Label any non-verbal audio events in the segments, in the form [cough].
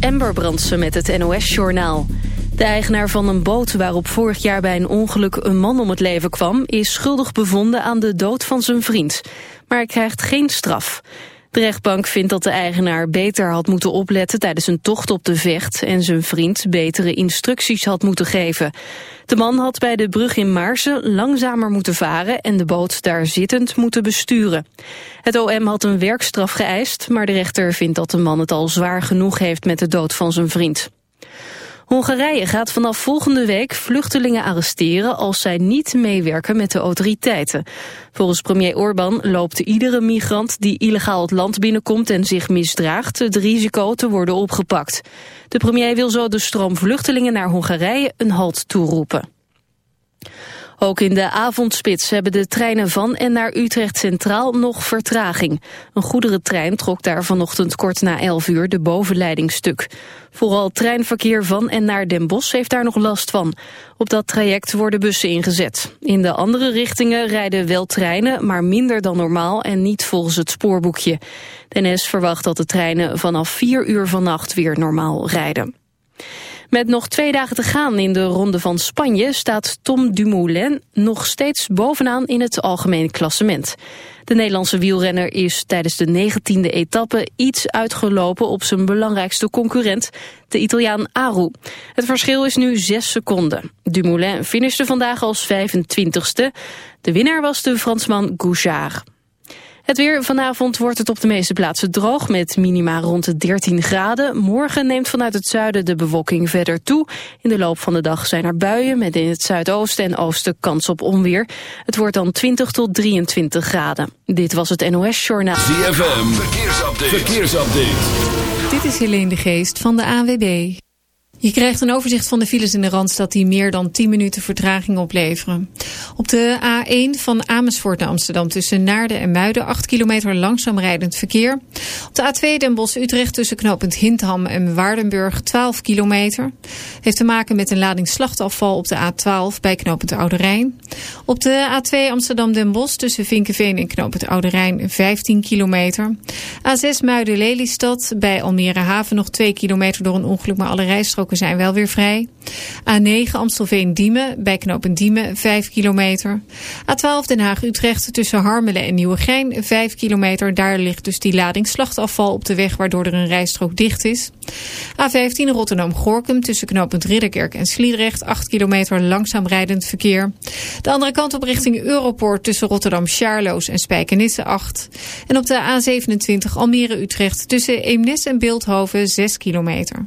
Amber Brandsen met het NOS-journaal. De eigenaar van een boot waarop vorig jaar bij een ongeluk een man om het leven kwam... is schuldig bevonden aan de dood van zijn vriend. Maar hij krijgt geen straf. De rechtbank vindt dat de eigenaar beter had moeten opletten tijdens een tocht op de vecht en zijn vriend betere instructies had moeten geven. De man had bij de brug in Maarsen langzamer moeten varen en de boot daar zittend moeten besturen. Het OM had een werkstraf geëist, maar de rechter vindt dat de man het al zwaar genoeg heeft met de dood van zijn vriend. Hongarije gaat vanaf volgende week vluchtelingen arresteren als zij niet meewerken met de autoriteiten. Volgens premier Orbán loopt iedere migrant die illegaal het land binnenkomt en zich misdraagt het risico te worden opgepakt. De premier wil zo de stroom vluchtelingen naar Hongarije een halt toeroepen. Ook in de avondspits hebben de treinen van en naar Utrecht Centraal nog vertraging. Een goederentrein trok daar vanochtend kort na 11 uur de bovenleiding stuk. Vooral treinverkeer van en naar Den Bosch heeft daar nog last van. Op dat traject worden bussen ingezet. In de andere richtingen rijden wel treinen, maar minder dan normaal en niet volgens het spoorboekje. De NS verwacht dat de treinen vanaf 4 uur vannacht weer normaal rijden. Met nog twee dagen te gaan in de Ronde van Spanje staat Tom Dumoulin nog steeds bovenaan in het algemene klassement. De Nederlandse wielrenner is tijdens de negentiende etappe iets uitgelopen op zijn belangrijkste concurrent, de Italiaan Aru. Het verschil is nu zes seconden. Dumoulin finishte vandaag als 25ste. De winnaar was de Fransman Gouchard. Het weer vanavond wordt het op de meeste plaatsen droog met minima rond de 13 graden. Morgen neemt vanuit het zuiden de bewolking verder toe. In de loop van de dag zijn er buien met in het zuidoosten en oosten kans op onweer. Het wordt dan 20 tot 23 graden. Dit was het NOS Journaal. ZFM, verkeersupdate. verkeersupdate. Dit is Helene de Geest van de AWB. Je krijgt een overzicht van de files in de Randstad die meer dan 10 minuten vertraging opleveren. Op de A1 van Amersfoort naar Amsterdam tussen Naarden en Muiden 8 kilometer langzaam rijdend verkeer. Op de A2 Den Bosch-Utrecht tussen knooppunt Hindham en Waardenburg 12 kilometer. Heeft te maken met een lading slachtafval op de A12 bij knooppunt Oude Rijn. Op de A2 Amsterdam-Den Bosch tussen Vinkenveen en knooppunt Oude Rijn 15 kilometer. A6 Muiden-Lelystad bij Almere Haven nog 2 kilometer door een ongeluk, maar alle rijstroken we zijn wel weer vrij. A9 Amstelveen-Diemen bij knooppunt Diemen 5 kilometer. A12 Den Haag-Utrecht tussen Harmelen en Nieuwegein 5 kilometer. Daar ligt dus die lading slachtafval op de weg waardoor er een rijstrook dicht is. A15 Rotterdam-Gorkum tussen knooppunt Ridderkerk en Sliedrecht 8 kilometer langzaam rijdend verkeer. De andere kant op richting Europoort tussen Rotterdam-Charloes en Spijkenisse 8. En op de A27 Almere-Utrecht tussen Eemnes en Beeldhoven 6 kilometer.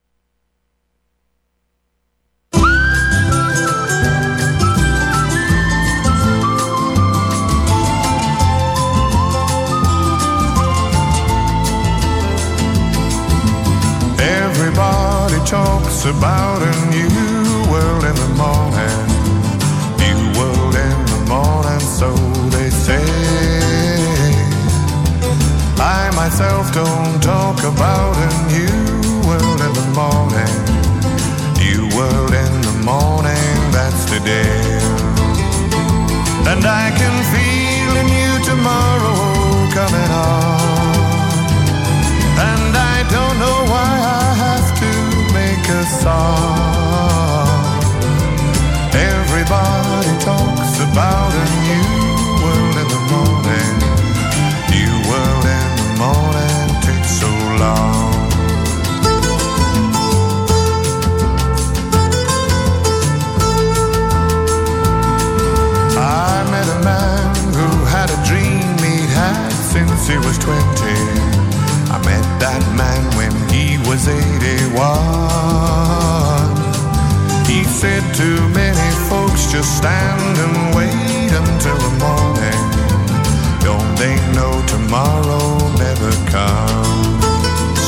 Talks about a new world in the morning. New world in the morning, so they say. I myself don't talk about a new world in the morning. New world in the morning, that's today. And I can feel a new tomorrow about a new world in the morning. New world in the morning takes so long. I met a man who had a dream he'd had since he was 20. I met that man when he was 81. He said to many folks, just stand and wait until the morning. Don't they know tomorrow never comes?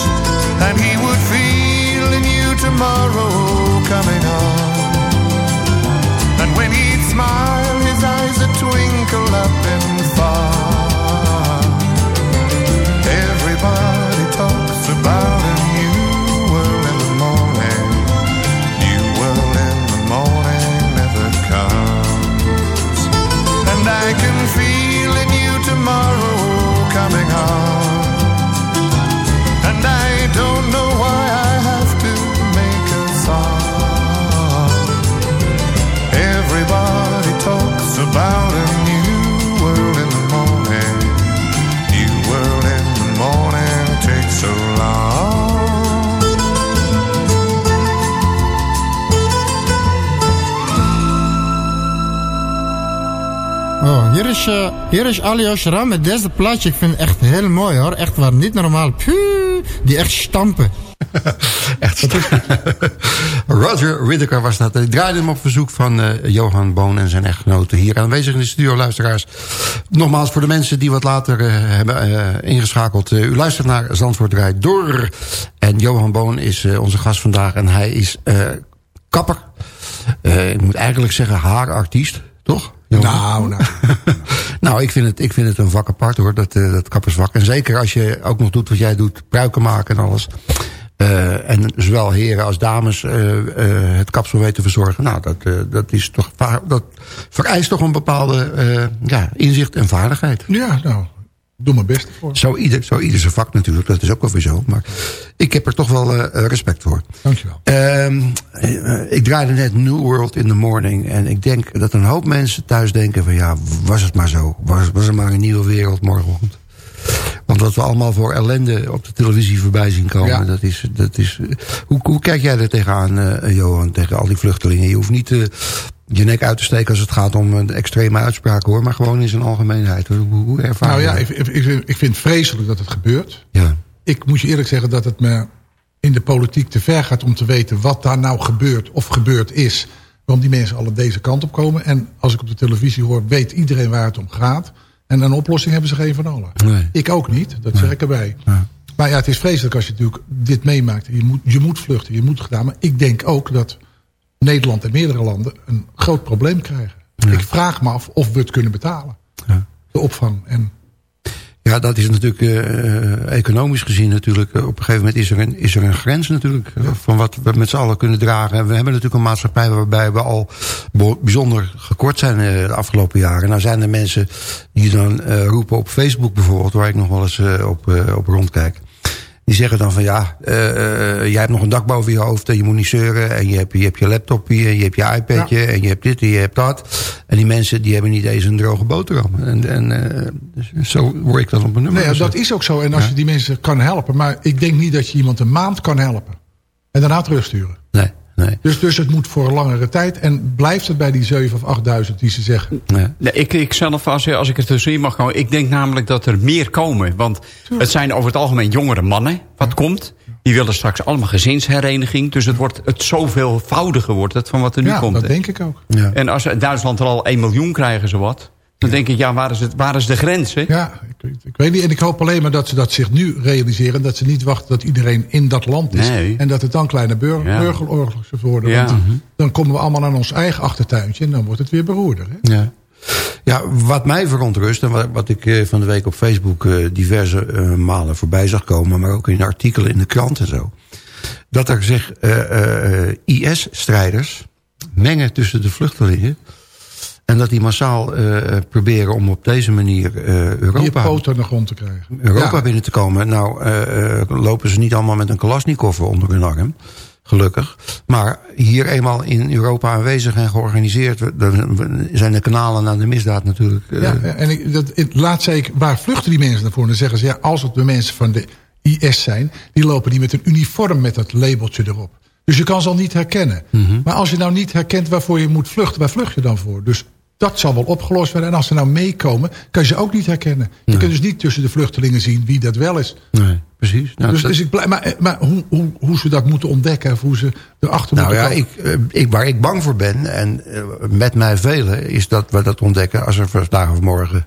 And he would feel a new tomorrow coming on. And when he'd smile, his eyes would twinkle up and far. Hier is, eh, hier met deze plaatje. Ik vind het echt heel mooi hoor. Echt waar, niet normaal. Puh, die echt stampen. [laughs] Echt. [laughs] Roger Whittaker was dat. Ik draaide hem op verzoek van eh, Johan Boon en zijn echtgenote hier aanwezig in de studio, luisteraars. Nogmaals voor de mensen die wat later eh, hebben ingeschakeld. U luistert naar Zandvoort draait door. En Johan Boon is onze gast vandaag en hij is kapper. Ik moet eigenlijk zeggen haarartiest, toch? Nou, nou. [laughs] nou, ik vind, het, ik vind het een vak apart hoor, dat, eh, dat kappersvak. En zeker als je ook nog doet wat jij doet, pruiken maken en alles. Eh, en zowel heren als dames eh, het kapsel weten te verzorgen. Nou, dat, dat, is toch, dat vereist toch een bepaalde ja, inzicht en vaardigheid. Ja, nou, doe mijn best voor. Zo ieder, zo ieder zijn vak natuurlijk, dat is ook wel weer zo. Maar ik heb er toch wel eh, respect voor. Dankjewel. Eh, ik draaide net New World in the Morning. En ik denk dat een hoop mensen thuis denken van... ja, was het maar zo. Was, was er maar een nieuwe wereld morgenochtend. Want wat we allemaal voor ellende op de televisie voorbij zien komen... Ja. dat is... Dat is hoe, hoe kijk jij er tegenaan, eh Johan, tegen al die vluchtelingen? Je hoeft niet eh, je nek uit te steken als het gaat om een extreme uitspraak, hoor. Maar gewoon in zijn algemeenheid. Hoe, hoe, ervaar Nou je ja, ik, ik, ik- vind het vreselijk dat het gebeurt. ja. Ik moet je eerlijk zeggen dat het me in de politiek te ver gaat om te weten wat daar nou gebeurt of gebeurd is. Waarom die mensen alle deze kant op komen. En als ik op de televisie hoor, weet iedereen waar het om gaat. En een oplossing hebben ze geen van allen. Nee. Ik ook niet, dat zeg ik erbij. Maar ja, het is vreselijk als je natuurlijk dit meemaakt. Je moet, je moet vluchten, je moet gedaan. Maar ik denk ook dat Nederland en meerdere landen een groot probleem krijgen. Ik vraag me af of we het kunnen betalen. Ja. De opvang. En Ja, dat is natuurlijk eh, economisch gezien natuurlijk. eh, op een gegeven moment is er een, is er een grens natuurlijk. eh, Van wat we met z'n allen kunnen dragen. En we hebben natuurlijk een maatschappij waarbij we al bijzonder gekort zijn eh, de afgelopen jaren. Nou zijn er mensen die dan eh, roepen op Facebook bijvoorbeeld. Waar ik nog wel eens eh, op, eh, op rondkijk. Die zeggen dan van ja, eh, eh, jij hebt nog een dak boven je hoofd en je moet niet zeuren. En je hebt je, hebt je laptop hier, en je hebt je iPadje en je hebt dit en je hebt dat. En die mensen die hebben niet eens een droge boterham. En, en dus zo word ik dan op een nummer Nee, dat is ook zo. En als je die mensen kan helpen. Maar ik denk niet dat je iemand een maand kan helpen. En daarna terugsturen. Nee, nee. Dus, dus het moet voor een langere tijd. En blijft het bij die 7 of 8000 die ze zeggen. nee. Nee, ik, ik zelf, als, als ik het tussenin mag komen... ik denk namelijk dat er meer komen. Want het zijn over het algemeen jongere mannen wat komt. Die willen straks allemaal gezinshereniging. Dus het wordt het zoveelvoudiger wordt het van wat er nu Ja, komt. dat hè. denk ik ook. Ja. En als Duitsland er al 1 miljoen krijgen ze wat... dan denk ik, ja, waar is, het, waar is de grens? Hè? Ja, ik, weet- ik weet niet. En ik hoop alleen maar dat ze dat zich nu realiseren. Dat ze niet wachten dat iedereen in dat land is. Nee. En dat het dan kleine bur Ja. burgeroorlogs worden. Ja. Want dan komen we allemaal aan ons eigen achtertuintje. En dan wordt het weer beroerder. Hè? Ja. Ja, wat mij verontrust en wat, wat ik eh, van de week op Facebook eh, diverse eh, malen voorbij zag komen, maar ook in artikelen in de krant en zo. Dat er zich eh, eh, IS-strijders mengen tussen de vluchtelingen. En dat die massaal eh, proberen om op deze manier eh, Die Europa, aan de grond te krijgen. Europa Ja. binnen te komen. Nou eh, lopen ze niet allemaal met een Kalashnikov onder hun arm. Gelukkig. Maar hier eenmaal in Europa aanwezig en georganiseerd... dan zijn de kanalen naar de misdaad natuurlijk... Ja, en ik, dat, laatst zei ik, waar vluchten die mensen naar voor? Dan zeggen ze, ja, als het de mensen van de IS zijn... die lopen die met een uniform met dat labeltje erop. Dus je kan ze al niet herkennen. Mhm. Maar als je nou niet herkent waarvoor je moet vluchten... waar vlucht je dan voor? Dus Dat zal wel opgelost worden. En als ze nou meekomen, kan je ze ook niet herkennen. Je kunt dus niet tussen de vluchtelingen zien wie dat wel is. Nee, precies. Nou, dus, dat- dus ik blij, maar maar hoe, hoe, hoe ze dat moeten ontdekken... of hoe ze erachter nou moeten ja, komen... ik, eh, ik, waar ik bang voor ben, en eh, met mij velen... is dat we dat ontdekken als er vandaag of morgen...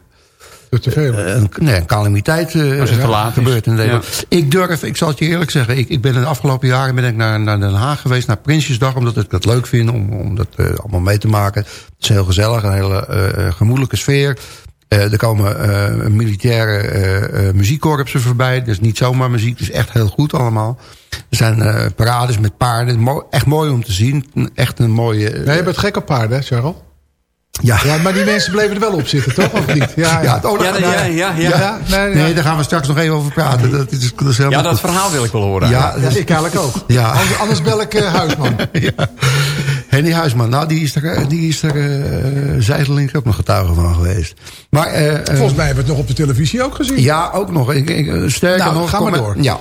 te veel. eh, een, nee, een calamiteit eh, Als het te laat gebeurt in Nederland. Ja. Ik durf, ik zal het je eerlijk zeggen... ik, ik ben in de afgelopen jaren ben ik naar, naar Den Haag geweest... naar Prinsjesdag, omdat ik dat leuk vind om, om dat eh, allemaal mee te maken. Het is heel gezellig, een hele eh, gemoedelijke sfeer... Eh, er komen eh, militaire eh, eh, muziekkorpsen voorbij. Dus niet zomaar muziek, het is echt heel goed allemaal. Er zijn eh, parades met paarden. Mo- echt mooi om te zien. Echt een mooie... eh, Nee, je bent gek op paarden, hè, Charles? Ja. Ja, maar die mensen bleven er wel op zitten, toch? Of niet? Ja, Ja, het Ja, oorlog- ja, ja, ja. Ja, nee, Nee, daar gaan we straks nog even over praten. Dat is, dat is Ja, dat goed. verhaal wil ik wel horen. Ja, Ja, dat is- ik eigenlijk ook. Ja. Anders, anders bel ik eh, Huisman. [laughs] ja. Henny Huisman, nou, die is er, eh, die is er eh zijdelings ook nog getuige van geweest. Maar, eh, Volgens mij hebben we het nog op de televisie ook gezien. Ja, ook nog. Ik, ik, sterker Nou, nog... ga maar door. Ja.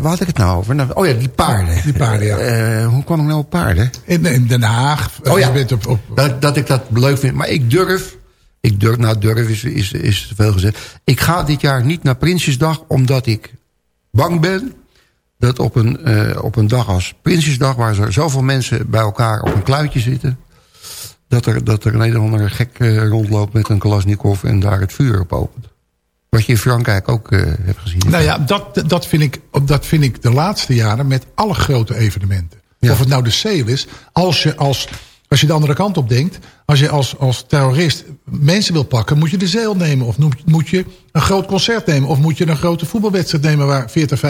Waar had ik het nou over? Nou, oh ja, die paarden. Die paarden, ja. Hoe kwam ik nou op paarden? In, in Den Haag. Oh ja. Op, op, Dat, dat ik dat leuk vind. Maar ik durf... Ik durf, nou durf is, is, is te veel gezegd. Ik ga dit jaar niet naar Prinsjesdag... omdat ik bang ben dat op een, eh, op een dag als Prinsjesdag... waar er zoveel mensen bij elkaar op een kluitje zitten... dat er, dat er een of gek eh, rondloopt met een Kalasnikov... en daar het vuur op opent. Wat je in Frankrijk ook eh, hebt gezien. Nou ja, dat, dat, vind ik, dat vind ik de laatste jaren met alle grote evenementen. Ja. Of het nou de sale is. Als je, als, als je de andere kant op denkt. Als je als, als terrorist mensen wil pakken. Moet je de zeil nemen. Of moet, moet je een groot concert nemen. Of moet je een grote voetbalwedstrijd nemen. Waar 40,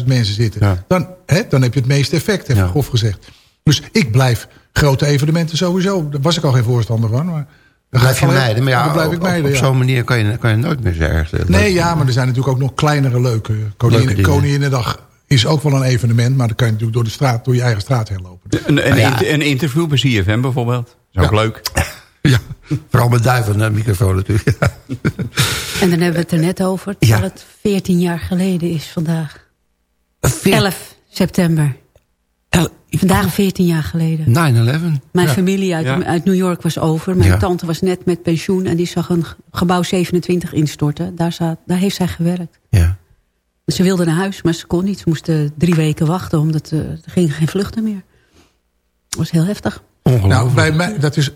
50.000 mensen zitten. Ja. Dan, hè, dan heb je het meeste effect. Even Ja. grof gezegd. Dus ik blijf grote evenementen sowieso. Daar was ik al geen voorstander van. Maar dan blijf je ik mijden. Maar ja, dan blijf op, ik mijden, op, zo'n manier kan je, kan je nooit meer zeggen. Nee, ja, maar er zijn natuurlijk ook nog kleinere leuke. Koningin, Leuke. Koninginnedag is ook wel een evenement, maar dan kan je natuurlijk door de straat, door je eigen straat heen lopen. Een, een, ja. een interview bij CFM bijvoorbeeld. Dat is ook Ja. leuk. [laughs] Ja, vooral met duiven naar de microfoon natuurlijk. [laughs] En dan hebben we het er net over, Ja. terwijl het 14 jaar geleden is vandaag. 11 september. Vandaag 14 jaar geleden. 9-11. Mijn Ja. familie uit, Ja. uit New York was over. Mijn Ja. tante was net met pensioen en die zag een gebouw 27 instorten. Daar, zat, daar heeft zij gewerkt. Ja. Ze wilde naar huis, maar ze kon niet. Ze moesten drie weken wachten, omdat eh, er gingen geen vluchten meer. Dat was heel heftig. Ongelooflijk. Nou, bij mij, dat is,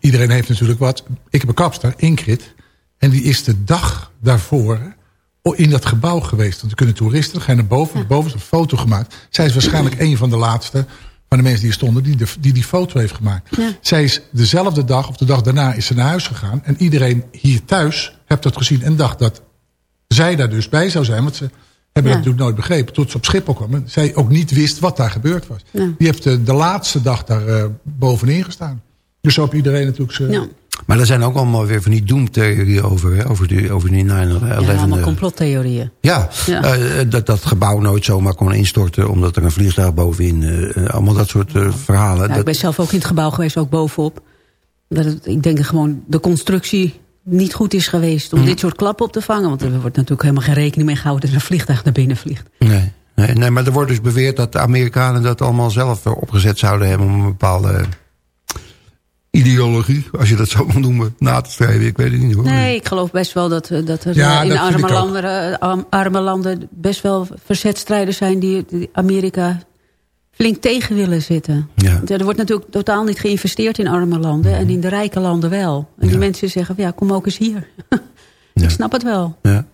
iedereen heeft natuurlijk wat. Ik heb een kapster, Ingrid. En die is de dag daarvoor in dat gebouw geweest. Want er kunnen toeristen, gaan naar boven. Boven is een foto gemaakt. Zij is waarschijnlijk een van de laatste van de mensen die er stonden... die de, die, die foto heeft gemaakt. Ja. Zij is dezelfde dag, of de dag daarna, is ze naar huis gegaan. En iedereen hier thuis heeft dat gezien en dacht dat zij daar dus bij zou zijn. Want ze hebben Ja. dat natuurlijk nooit begrepen. Tot ze op Schiphol kwam. En zij ook niet wist wat daar gebeurd was. Ja. Die heeft de, de laatste dag daar eh, bovenin gestaan. Dus zo heb iedereen natuurlijk. Ja, Maar er zijn ook allemaal weer van die doemtheorieën over, hè, over die, over die 9-11. ja allemaal eh. complottheorieën. Ja, Ja. eh, dat dat gebouw nooit zomaar kon instorten... omdat er een vliegtuig bovenin... eh, eh, allemaal dat soort eh, verhalen. Ja, dat, ik ben zelf ook in het gebouw geweest, ook bovenop. Dat het, ik denk gewoon de constructie niet goed is geweest... om Mhm. dit soort klappen op te vangen. Want er wordt natuurlijk helemaal geen rekening mee gehouden... dat er een vliegtuig naar binnen vliegt. nee, nee, nee, maar er wordt dus beweerd dat de Amerikanen dat allemaal zelf eh, opgezet zouden hebben... om een bepaalde ideologie, als je dat zo mag noemen, na te streven. Ik weet het niet hoor. Nee, ik geloof best wel dat, eh, dat er Ja, eh, in dat arme landen, eh, arm- arme landen best wel verzetstrijders zijn die Amerika flink tegen willen zitten. Ja. Er wordt natuurlijk totaal niet geïnvesteerd in arme landen en in de rijke landen wel. En die Ja. mensen zeggen, van, ja, kom ook eens hier. [laughs] Ja. Ik snap het wel. Ja.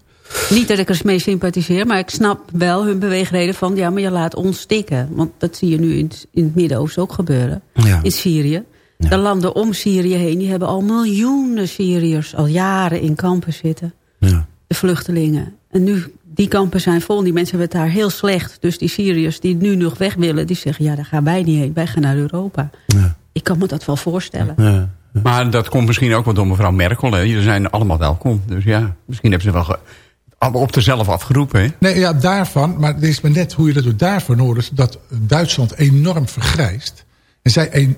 Niet dat ik er mee sympathiseer, maar ik snap wel hun beweegreden van... ja, maar je laat ons stikken. Want dat zie je nu in, in het Midden-Oosten ook gebeuren. In Syrië. De landen om Syrië heen, die hebben al miljoenen Syriërs... al jaren in kampen zitten. Ja. De vluchtelingen. En nu, die kampen zijn vol. Die mensen hebben het daar heel slecht. Dus die Syriërs die nu nog weg willen... die zeggen, ja, daar gaan wij niet heen. Wij gaan naar Europa. Ja. Ik kan me dat wel voorstellen. Ja. Maar dat komt misschien ook wel door mevrouw Merkel. Hè. Jullie zijn allemaal welkom. Dus ja, misschien hebben ze wel allemaal op zichzelf afgeroepen. Hè? Nee, ja, daarvan. Maar het is maar net hoe je dat doet. Daarvoor nodig is dat Duitsland enorm vergrijst. En zij een,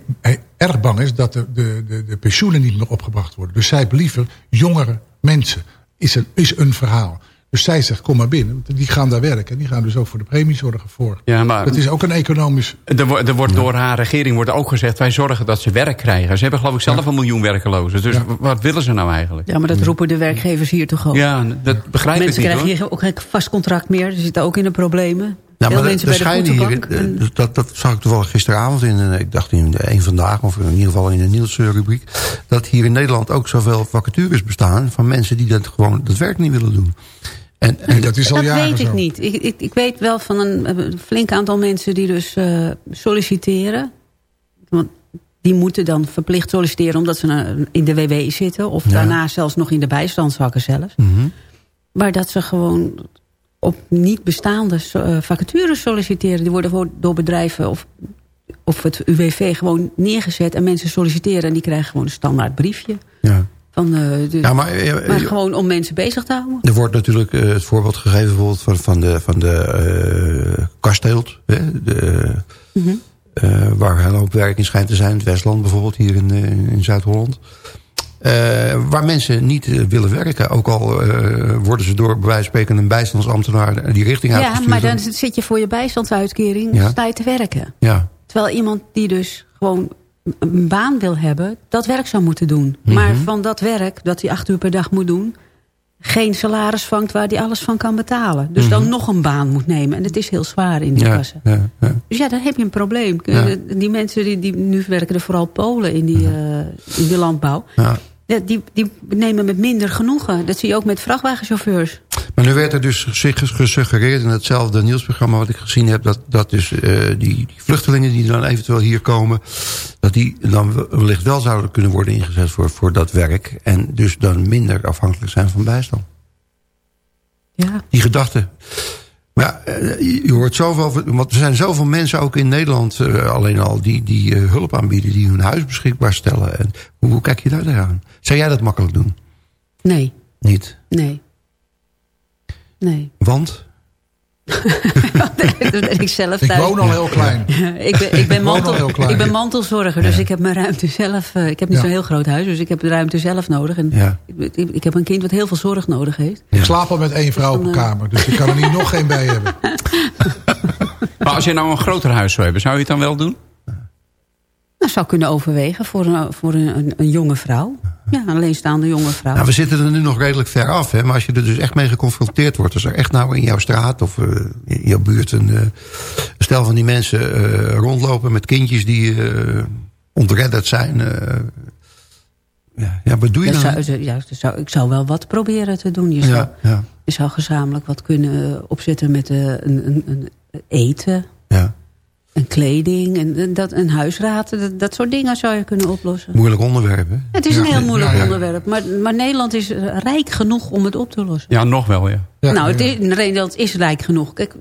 erg bang is dat de, de, de, de pensioenen niet meer opgebracht worden. Dus zij liever jongere mensen. Is een, is een verhaal. Dus zij zegt, kom maar binnen. Want Die gaan daar werken. En die gaan dus ook voor de premie zorgen voor. Ja, maar Dat is ook een economisch... er, wo- er wordt door haar regering wordt ook gezegd... wij zorgen dat ze werk krijgen. Ze hebben geloof ik zelf een miljoen werkelozen. Dus Ja. wat willen ze nou eigenlijk? Ja, maar dat roepen de werkgevers hier toch ook. Ja, dat begrijp Mensen ik niet krijgen hoor. hier ook geen vast contract meer. Ze zitten ook in de problemen. Ja, Veel maar mensen bij de schijnen hier, eh, dat, dat zag ik toevallig gisteravond in, eh, ik dacht in de een vandaag, of in ieder geval in de nieuwsrubriek, dat hier in Nederland ook zoveel vacatures bestaan van mensen die dat gewoon dat werk niet willen doen. En, en dat is al dat jaren weet ik niet. Ik, ik, ik weet wel van een, een flink aantal mensen die dus eh, solliciteren. Want die moeten dan verplicht solliciteren omdat ze nou in de WW zitten. Of Ja. daarna zelfs nog in de bijstandsvakken zelfs. Mhm. Maar dat ze gewoon op niet bestaande eh, vacatures solliciteren. Die worden door bedrijven of, of het UWV gewoon neergezet. En mensen solliciteren en die krijgen gewoon een standaard briefje. ja. Van, eh, de, ja, maar, eh, maar eh, gewoon om mensen bezig te houden. er wordt natuurlijk het voorbeeld gegeven bijvoorbeeld van, van de, van de eh, kasteelt, hè, de, Mhm. waar een hoop werk in schijnt te zijn. Het Westland bijvoorbeeld, hier in, in Zuid-Holland. Waar mensen niet willen werken. Ook al worden ze door bij wijze van spreken een bijstandsambtenaar die richting Ja, uitgestuurd. maar dan zit je voor je bijstandsuitkering Ja. sta je te werken. Ja, Terwijl iemand die dus gewoon een baan wil hebben, dat werk zou moeten doen. Mhm. Maar van dat werk, dat hij acht uur per dag moet doen... geen salaris vangt waar hij alles van kan betalen. Dus dan nog een baan moet nemen. En het is heel zwaar in die Mhm. ja, kassen. ja, ja. Dus ja, dan heb je een probleem. Eh, Die mensen die, die nu werken er vooral Polen in die, eh, in de landbouw. die, die nemen met minder genoegen. Dat zie je ook met vrachtwagenchauffeurs. Maar nu werd er dus gesuggereerd in hetzelfde nieuwsprogramma wat ik gezien heb... dat, dat dus eh, die, die vluchtelingen die dan eventueel hier komen... dat die dan wellicht wel zouden kunnen worden ingezet voor, voor dat werk... en dus dan minder afhankelijk zijn van bijstand. Ja. Die gedachte. Maar ja, eh, je hoort zoveel... Want er zijn zoveel mensen ook in Nederland eh, alleen al... die, die hulp aanbieden, die hun huis beschikbaar stellen. En hoe, hoe kijk je daar tegenaan? Zou jij dat makkelijk doen? Nee, Niet. nee. Nee. Want? [laughs] dat ben ik zelf Ik woon al heel klein. ik, ben, ik, ben mantel, klein. ik ben mantelzorger, dus ik heb mijn ruimte zelf. eh, ik heb niet Ja. zo'n heel groot huis, dus ik heb de ruimte zelf nodig. En Ja. ik, ik, ik heb een kind wat heel veel zorg nodig heeft. Ik slaap al met één vrouw op een eh, kamer. Dus ik kan er niet nog geen bij hebben. [laughs] Maar als je nou een groter huis zou hebben, zou je het dan wel doen? Nou, zou kunnen overwegen voor een, voor een, een, een jonge vrouw. Ja, een alleenstaande jonge vrouw. Nou, we zitten er nu nog redelijk ver af. Hè? Maar als je er dus echt mee geconfronteerd wordt... als er echt nou in jouw straat of eh, in jouw buurt... een eh, stel van die mensen eh, rondlopen met kindjes die ontredderd zijn... ja, ja, wat doe je Dat dan? zou, ja, zou, ik zou wel wat proberen te doen. Je zou, ja, ja, je zou gezamenlijk wat kunnen opzetten met een, een, een eten, een kleding, en, en dat, een huisraad. Dat, dat soort dingen zou je kunnen oplossen. Moeilijk onderwerp, hè? Het is een heel moeilijk ja, ja. onderwerp. Maar, maar Nederland is rijk genoeg om het op te lossen. Ja, nog wel, ja. Ja, nou, het is, Nederland is rijk genoeg. Kijk,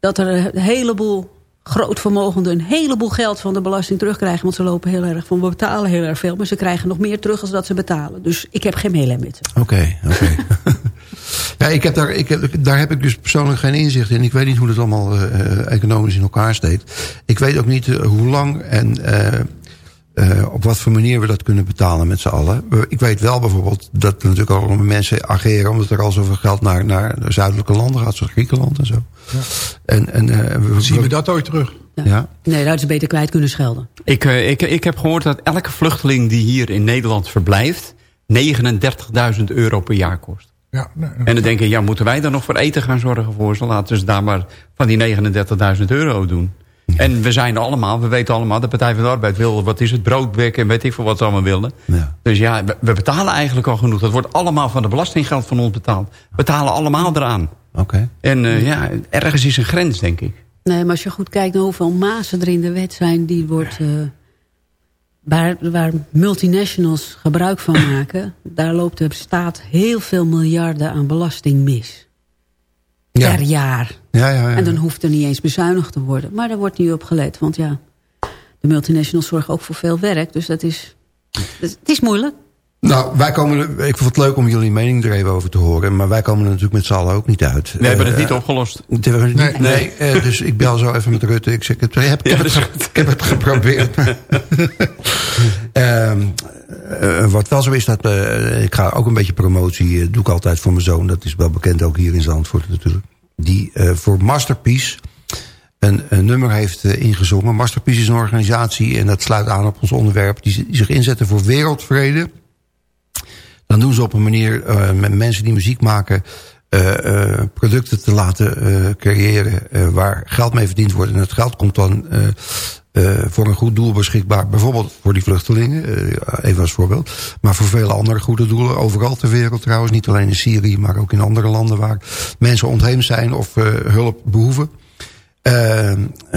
dat er een heleboel grootvermogenden een heleboel geld van de belasting terugkrijgen. Want ze lopen heel erg van, we betalen heel erg veel. Maar ze krijgen nog meer terug als dat ze betalen. Dus ik heb geen meelem met ze. Oké, oké. [laughs] ja, ik heb daar, ik heb, daar heb ik dus persoonlijk geen inzicht in. Ik weet niet hoe dat allemaal eh, economisch in elkaar steekt. Ik weet ook niet eh, hoe lang en eh, eh, op wat voor manier we dat kunnen betalen met z'n allen. Ik weet wel bijvoorbeeld dat er natuurlijk al mensen ageren... omdat er al zoveel geld naar, naar de zuidelijke landen gaat, zoals Griekenland en zo. En, en, eh, we, Zien we dat ooit terug? Ja. Nee, daar hadden ze beter kwijt kunnen schelden. Ik, eh, ik, ik heb gehoord dat elke vluchteling die hier in Nederland verblijft... 39.000 euro per jaar kost. Ja, nee, En dan denk ik, ja, moeten wij dan nog voor eten gaan zorgen voor ze? Laten ze daar maar van die 39.000 euro doen. En we zijn allemaal, we weten allemaal, de Partij van de Arbeid wil, wat is het, broodbek en weet ik veel wat ze allemaal willen. Ja. Dus ja, we, we betalen eigenlijk al genoeg. Dat wordt allemaal van de belastinggeld van ons betaald. We betalen allemaal eraan. Oké. En eh, ja, ergens is een grens, denk ik. Nee, maar als je goed kijkt naar hoeveel mazen er in de wet zijn... Die wordt, eh, waar, waar multinationals gebruik van [coughs] maken... daar loopt de staat heel veel miljarden aan belasting mis. Ja. Per jaar. Ja, ja, ja. En dan hoeft er niet eens bezuinigd te worden. Maar daar wordt niet op gelet. Want ja, de multinationals zorgen ook voor veel werk. Dus dat is, het is moeilijk. Nou, wij komen, ik vond het leuk om jullie mening er even over te horen. Maar wij komen er natuurlijk met z'n allen ook niet uit. We hebben het Eh, niet opgelost. Nee. nee, eh, dus ik bel zo even met Rutte. Ik zeg, ik heb, ik heb, het, ge- ik heb het geprobeerd. [laughs] Ehm, uh, wat wel zo is, dat uh, ik ga ook een beetje promotie, doe ik altijd voor mijn zoon. Dat is wel bekend ook hier in Zandvoort natuurlijk. Die voor Masterpiece een, een nummer heeft ingezongen. Masterpiece is een organisatie en dat sluit aan op ons onderwerp. Die zich inzetten voor wereldvrede. Dan doen ze op een manier met mensen die muziek maken... producten te laten creëren waar geld mee verdiend wordt. En het geld komt dan voor een goed doel beschikbaar. Bijvoorbeeld voor die vluchtelingen, even als voorbeeld. Maar voor vele andere goede doelen. Overal ter wereld trouwens. Niet alleen in Syrië, maar ook in andere landen waar mensen ontheemd zijn of hulp behoeven.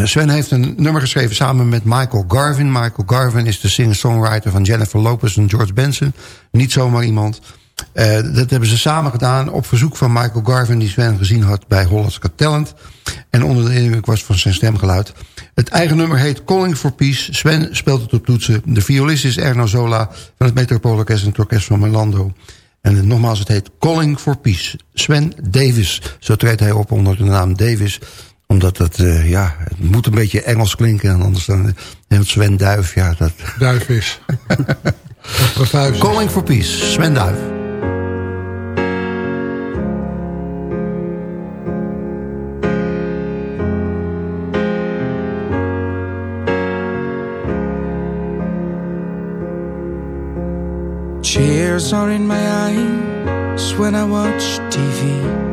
Sven heeft een nummer geschreven samen met Michael Garvin. Michael Garvin is de singer-songwriter van Jennifer Lopez en George Benson. Niet zomaar iemand. Uh, dat hebben ze samen gedaan op verzoek van Michael Garvin... die Sven gezien had bij Holland's Got Talent. En onder de indruk was van zijn stemgeluid. Het eigen nummer heet Calling for Peace. Sven speelt het op toetsen. De violist is Erno Zola van het Metropoolorkest en het orkest van Melando. En nogmaals, het heet Calling for Peace. Sven Davis, zo treedt hij op onder de naam Davis omdat dat, uh, ja, het moet een beetje Engels klinken. En anders dan uh, Sven Duif, ja. Dat... Duif is. [laughs] Calling for Peace, Sven Duif. Tears are in my eyes when I watch TV.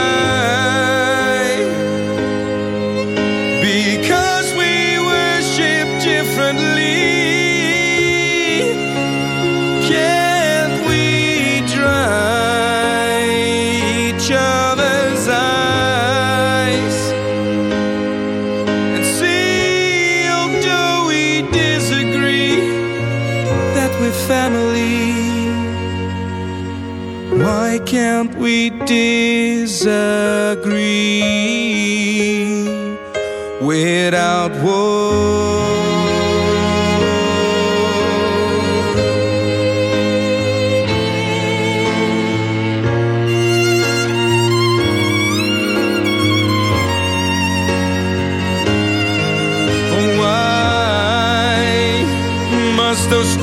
We disagree without war? Those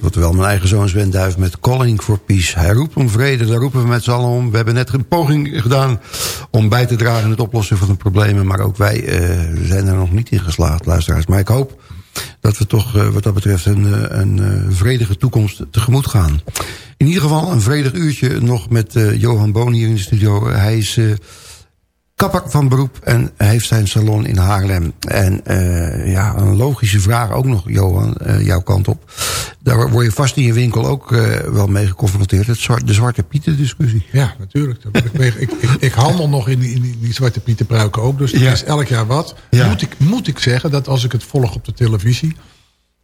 Davis, of wel mijn eigen zoon Sven Duif... met Calling for Peace. Hij roept om vrede, daar roepen we met z'n allen om. We hebben net een poging gedaan om bij te dragen... in het oplossen van de problemen. Maar ook wij uh, zijn er nog niet in geslaagd, luisteraars. Maar ik hoop dat we toch uh, wat dat betreft een, uh, een vredige toekomst tegemoet gaan. In ieder geval een vredig uurtje nog met Johan Boon hier in de studio. Hij is kapper van beroep en heeft zijn salon in Haarlem. En uh, ja, een logische vraag ook nog, Johan, uh, jouw kant op. Daar word je vast in je winkel ook uh, wel mee geconfronteerd. Het zwart, de Zwarte Pieten discussie. Ja, natuurlijk. ik, ik, ik, ik, handel nog in die, in die Zwarte Pieten pruiken ook. Dus er ja. is elk jaar wat. Ja. Moet, ik, moet ik zeggen dat als ik het volg op de televisie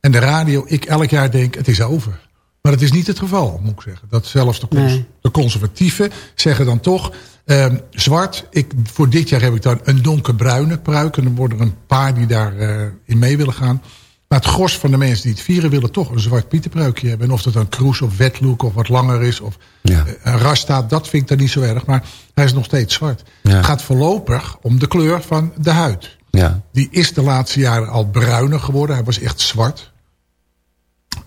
en de radio... ik elk jaar denk, het is over. Maar dat is niet het geval, moet ik zeggen. Dat zelfs de, cons nee. de conservatieven zeggen dan toch... Um, zwart, ik, voor dit jaar heb ik dan een donkerbruine pruik. En dan worden er een paar die daarin uh, in mee willen gaan. Maar het gros van de mensen die het vieren willen toch een zwart pietenpruikje hebben. En of dat dan cruise of wetlook of wat langer is of ja. uh, een rasta, dat vind ik dan niet zo erg. Maar hij is nog steeds zwart. Ja. Het gaat voorlopig om de kleur van de huid. Ja. Die is de laatste jaren al bruiner geworden. Hij was echt zwart.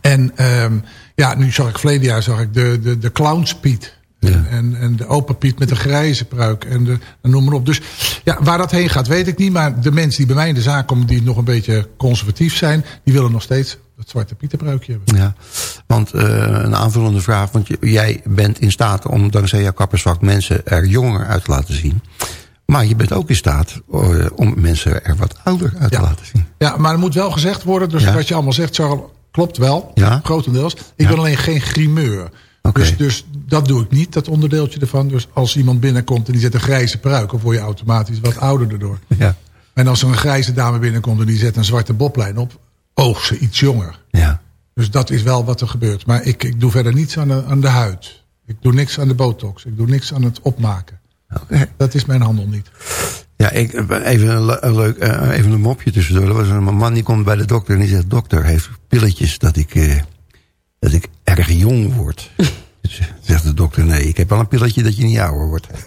En um, ja, nu zag ik verleden jaar zag ik de, de, de clownspiet. Ja. En, en, de opa Piet met de grijze pruik. En de, noem maar op. Dus ja, waar dat heen gaat weet ik niet. Maar de mensen die bij mij in de zaak komen... die nog een beetje conservatief zijn... die willen nog steeds dat zwarte pietenpruikje hebben. Ja, want uh, een aanvullende vraag. Want jij bent in staat om dankzij jouw kappersvak... mensen er jonger uit te laten zien. Maar je bent ook in staat uh, om mensen er wat ouder uit ja. te laten zien. Ja, maar er moet wel gezegd worden. Dus ja. wat je allemaal zegt, Charles, klopt wel. Ja. Grotendeels. Ik ben alleen geen grimeur. Okay. Dus, dus dat doe ik niet, dat onderdeeltje ervan. Dus als iemand binnenkomt en die zet een grijze pruik... dan word je automatisch wat ouder erdoor. Ja. En als er een grijze dame binnenkomt en die zet een zwarte boblijn op... oogt ze iets jonger. Ja. Dus dat is wel wat er gebeurt. Maar ik, ik doe verder niets aan de, aan de huid. Ik doe niks aan de botox. Ik doe niks aan het opmaken. Okay. Dat is mijn handel niet. Ja, ik, even een, een leuk, uh, even een mopje tussendoor. Er was een man die komt bij de dokter en die zegt... dokter, heeft pilletjes dat ik, uh, dat ik erg jong word. [laughs] Zegt de dokter, nee, ik heb wel een pilletje dat je niet ouder wordt. [laughs]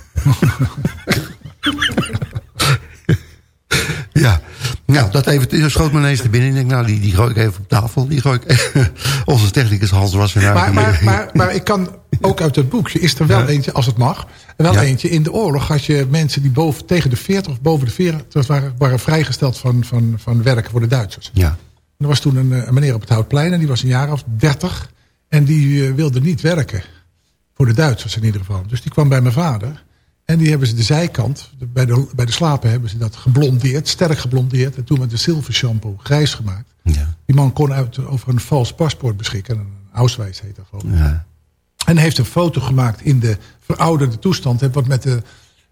ja, nou, dat even, schoot me ineens te binnen. Ik denk, nou, die, die gooi ik even op tafel. Die gooi ik, [laughs] onze technicus Hans was weer maar, maar, maar, maar ik kan ook uit het boekje, is er wel ja. eentje, als het mag... wel ja. eentje, in de oorlog had je mensen die boven, tegen de 40 of boven de 40... waren, waren vrijgesteld van, van, van werken voor de Duitsers. Ja. Er was toen een, een meneer op het Houtplein en die was een jaar of 30... En die uh, wilde niet werken. Voor de Duitsers in ieder geval. Dus die kwam bij mijn vader. En die hebben ze de zijkant, bij, de, bij de slapen hebben ze dat geblondeerd. Sterk geblondeerd. En toen met de zilver shampoo grijs gemaakt. Ja. Die man kon uit, over een vals paspoort beschikken. Een Ausweis heet dat geloof ik. Ja. En heeft een foto gemaakt in de verouderde toestand. Wat met de,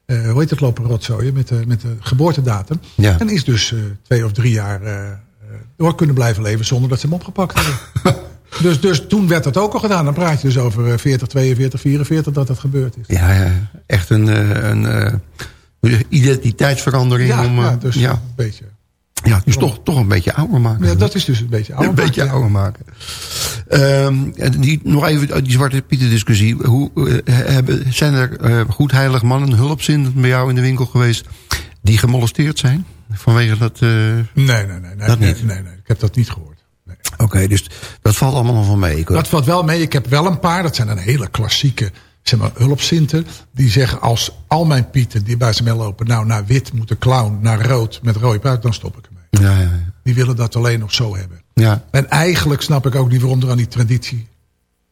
uh, hoe heet het lopen rotzooi? Met de, met de geboortedatum. Ja. En is dus uh, twee of drie jaar uh, door kunnen blijven leven zonder dat ze hem opgepakt hebben. [laughs] Dus, dus toen werd dat ook al gedaan. Dan praat je dus over 40, 42, 44 dat dat gebeurd is. Ja, ja. echt een, een, een identiteitsverandering. Ja, om, ja dus ja. een beetje. Ja, dus toch, toch een beetje ouder maken. Ja, dat is dus een beetje ouder een maken. beetje ouder maken. Um, die, nog even die Zwarte Pieter discussie. Hoe, hebben, zijn er uh, goed heilig mannen hulpzin bij jou in de winkel geweest... die gemolesteerd zijn? Vanwege dat... Uh, nee, nee, nee. nee, dat nee, niet. nee, nee, Ik heb dat niet gehoord. Nee. Oké, okay, dus dat valt allemaal nog wel mee. Ik dat valt wel mee. Ik heb wel een paar. Dat zijn een hele klassieke zeg maar, hulpzinten. Die zeggen als al mijn pieten die bij ze mee lopen... nou naar wit moet de clown, naar rood met rode puit... dan stop ik ermee. Ja, ja, ja. Die willen dat alleen nog zo hebben. Ja. En eigenlijk snap ik ook niet waarom er aan die traditie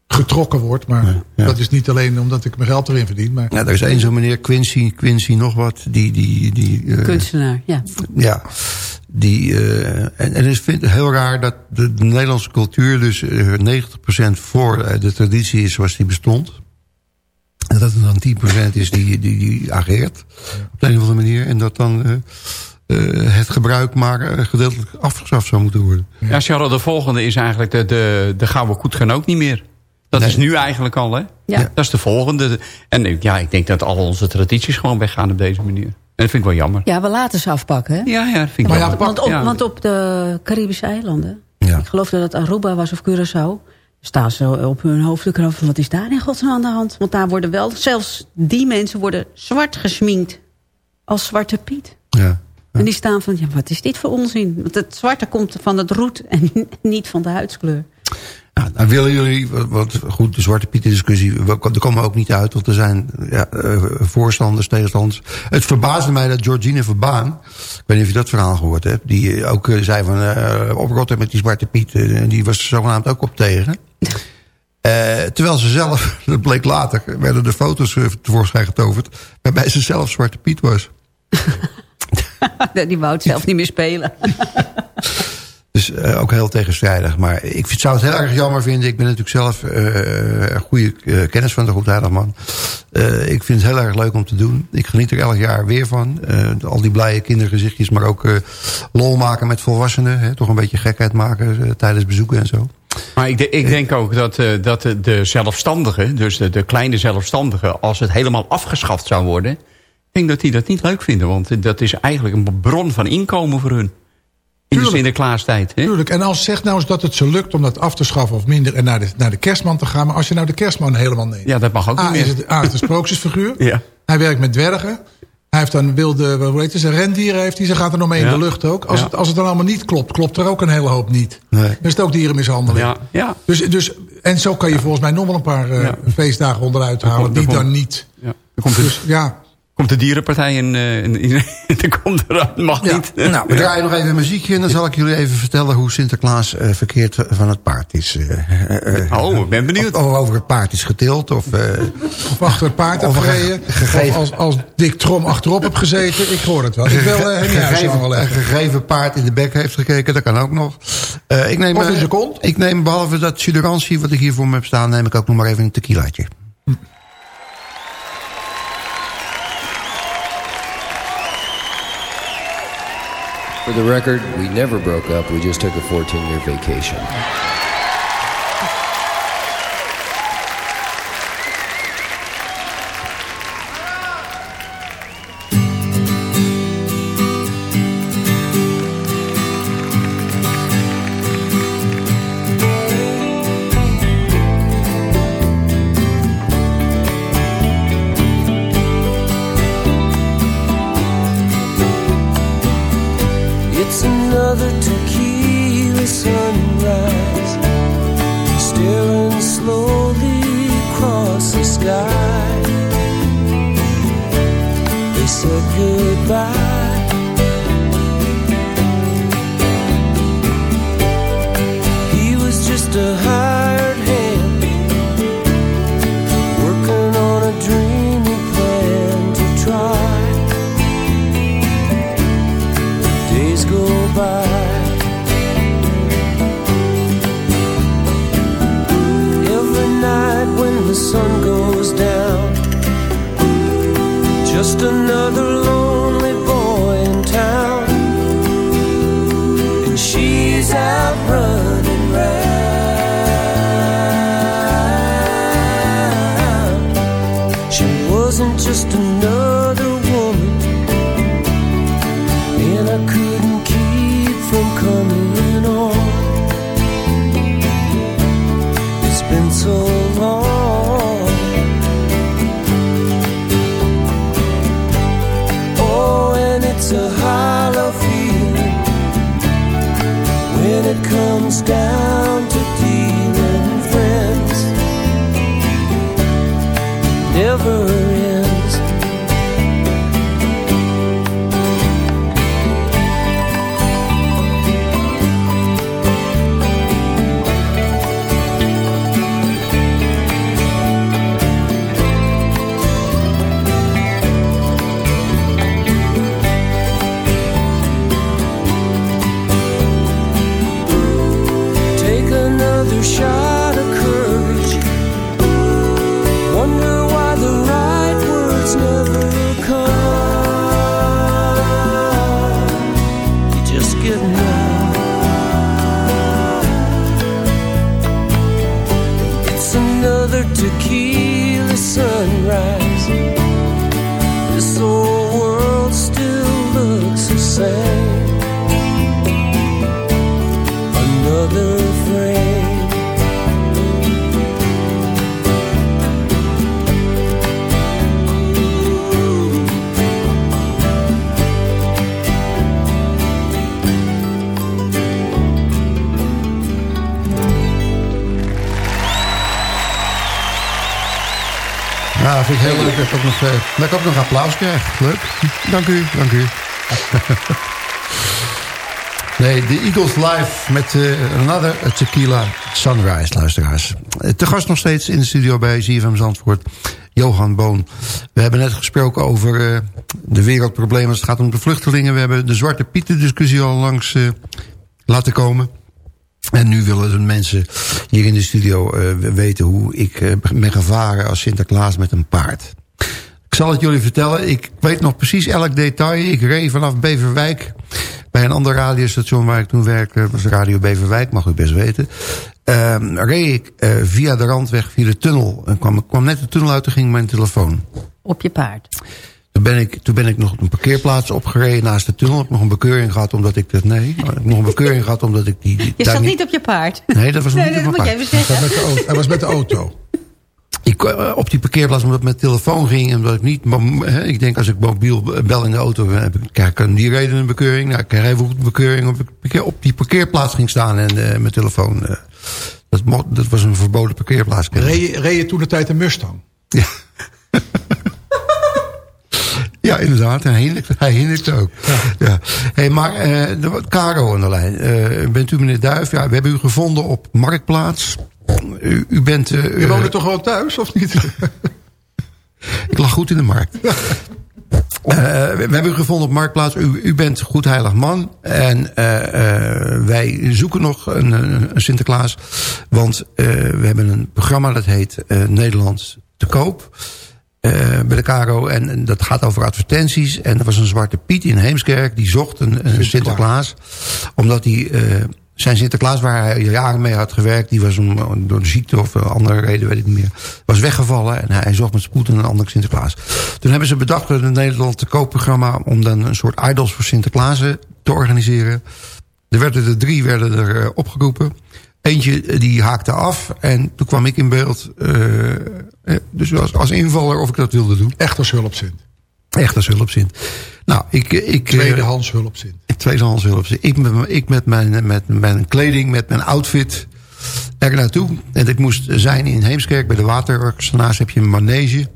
getrokken wordt. Maar Ja, ja. dat is niet alleen omdat ik mijn geld erin verdien. Maar Ja, er is één zo'n meneer, Quincy, Quincy nog wat, die... die, die eh, Kunstenaar, ja. Ja, die, eh, en, en het vind ik heel raar dat de, de Nederlandse cultuur dus eh, 90% voor eh, de traditie is zoals die bestond. En dat het dan 10% is die, die, die ageert op de een of andere manier. En dat dan het gebruik maar gedeeltelijk afgeschaft zou moeten worden. Ja, Charles, de volgende is eigenlijk de, de, de gouden koet gaan ook niet meer. Dat Nee. is nu eigenlijk al, hè? Ja. Dat is de volgende. En ja, ik denk dat al onze tradities gewoon weggaan op deze manier. En dat vind ik wel jammer. Ja, we laten ze afpakken, hè? Ja, ja, dat vind ik jammer. Want op, Ja. want op de Caribische eilanden, Ja. ik geloof dat het Aruba was of Curaçao... staan ze op hun hoofd te krabben van wat is daar in godsnaam aan de hand? Want daar worden wel, zelfs die mensen worden zwart gesminkt als Zwarte Piet. Ja. En die staan van, ja, wat is dit voor onzin? Want het zwarte komt van het roet en [laughs] niet van de huidskleur. Ja, nou willen jullie, wat goed, de Zwarte Pieten discussie, daar komen we ook niet uit, want er zijn ja, eh, voorstanders, tegenstanders. Het verbaasde mij dat Georgine Verbaan, ik weet niet of je dat verhaal gehoord hebt, die ook eh, zei van, uh, oprotten met die Zwarte Piet, en die was er zogenaamd ook op tegen. terwijl ze zelf, [laughs] dat bleek later, werden de foto's tevoorschijn getoverd, waarbij ze zelf Zwarte Piet was. [laughs] die wou het zelf niet meer spelen. [laughs] Dus uh, ook heel tegenstrijdig. Maar ik zou het heel erg jammer vinden. Ik ben natuurlijk zelf uh, een goede uh, kennis van de Goed Heiligman. ik vind het heel erg leuk om te doen. Ik geniet er elk jaar weer van. al die blije kindergezichtjes. Maar ook lol maken met volwassenen. Hè, toch een beetje gekheid maken tijdens bezoeken en zo. Maar ik, ik denk ook dat, dat de, de zelfstandigen, dus de, de kleine zelfstandigen... als het helemaal afgeschaft zou worden... ik denk dat die dat niet leuk vinden. Want dat is eigenlijk een bron van inkomen voor hun. In de Sinterklaastijd. Hè? Tuurlijk. En als zegt nou eens dat het zo lukt om dat af te schaffen of minder... en naar de, naar de kerstman te gaan. Maar als je nou de kerstman helemaal neemt. Ja, dat mag ook niet meer. Is het, A, het een sprookjesfiguur. [laughs] ja. Hij werkt met dwergen. Hij heeft dan wilde, hoe heet het, een rendieren heeft hij. Ze gaat er nog mee in de lucht ook. Als, het, als het dan allemaal niet klopt, klopt er ook een hele hoop niet. Nee. Dan is het ook dierenmishandeling. Ja. Ja. Dus, dus, en zo kan je volgens mij nog wel een paar uh, feestdagen onderuit halen. Die dan niet. Ja. komt dus ja, Komt de dierenpartij in, uh, in, in, [laughs] in komt er mag ja. niet. Nou, we draaien nog even muziekje en dan zal ik jullie even vertellen hoe Sinterklaas uh, verkeerd van het paard is. Uh, oh, ik ben benieuwd. Of, over het paard is getild. Of, of achter het paard heb gereden. Of als, als Dick Trom achterop heb gezeten. Ik hoor het wel. Ik wil hem gegeven, wel Een gegeven paard in de bek heeft gekeken, dat kan ook nog. ik neem, of in zijn kont. Ik neem behalve dat suderantie wat ik hier voor me heb staan, neem ik ook nog maar even een tequilaatje. For the record, we never broke up. We just took a 14 year vacation. it comes down to dealing friends, never. Ik ook nog applaus krijg. Leuk. Dank u, dank u. [laughs] nee, de Eagles live met uh, Another Tequila Sunrise, luisteraars. Uh, te gast nog steeds in de studio bij ZFM Zandvoort, Johan Boon. We hebben net gesproken over uh, de wereldproblemen als het gaat om de vluchtelingen. We hebben de Zwarte Pieten discussie al langs laten komen. En nu willen de mensen hier in de studio weten hoe ik ben gevaren als Sinterklaas met een paard. Ik zal het jullie vertellen. Ik weet nog precies elk detail. Ik reed vanaf Beverwijk bij een ander radiostation waar ik toen werkte. was Radio Beverwijk, mag u best weten. Uh, reed ik uh, via de randweg, via de tunnel. En kwam, kwam net de tunnel uit en ging mijn telefoon. Op je paard? Toen ben, ik, toen ben ik nog op een parkeerplaats opgereden naast de tunnel. Ik heb nog een bekeuring gehad omdat ik dat... Nee, ik heb nog een bekeuring gehad omdat ik die... die je zat niet op je paard? Nee, dat was nee, niet dat op moet mijn je paard. even zeggen. Hij was met de auto. Ik, uh, op die parkeerplaats omdat mijn telefoon ging... en omdat ik niet... Ik denk als ik mobiel bel in de auto... heb ik, die reden een bekeuring. Nou, ik krijg even een bekeuring... op, ik op die parkeerplaats ging staan en uh, mijn telefoon... Uh, dat, mocht, dat was een verboden parkeerplaats. Reed je, reed je toen de tijd een Mustang? Ja. [laughs] Ja, inderdaad. Hij hindert, hij hindert ook. Ja. ja. Hey, maar uh, Caro aan de lijn. Uh, bent u meneer Duif? Ja, we hebben u gevonden op Marktplaats. U, u bent... Uh, je woonde toch wel thuis, of niet? [laughs] ik lag goed in de markt. [laughs] Uh, we hebben u gevonden op Marktplaats. U, u bent goed heilig man. En uh, wij zoeken nog een, een Sinterklaas. Want we hebben een programma dat heet Nederlands te koop. Uh, bij de Caro. En, en, dat gaat over advertenties. En er was een zwarte Piet in Heemskerk. Die zocht een, een Sinterklaas. Omdat hij... Uh, zijn Sinterklaas, waar hij jaren mee had gewerkt... die was door de ziekte of andere reden, weet ik niet meer... was weggevallen en hij zocht met spoed een andere Sinterklaas. Toen hebben ze bedacht in Nederland te koopprogramma... om dan een soort idols voor Sinterklaas te organiseren. Er werden er drie werden er uh, opgeroepen. Eentje die haakte af en toen kwam ik in beeld. Dus als, als invaller of ik dat wilde doen. Echt als hulpzint. Echt als hulpzint. Nou, ik, ik, tweedehands hulpzint. Tweedehands hulpzint. Ik, met, ik met, mijn, met mijn kleding, met mijn outfit er naartoe. En ik moest zijn in Heemskerk bij de Waterworks. Daarnaast heb je een manege.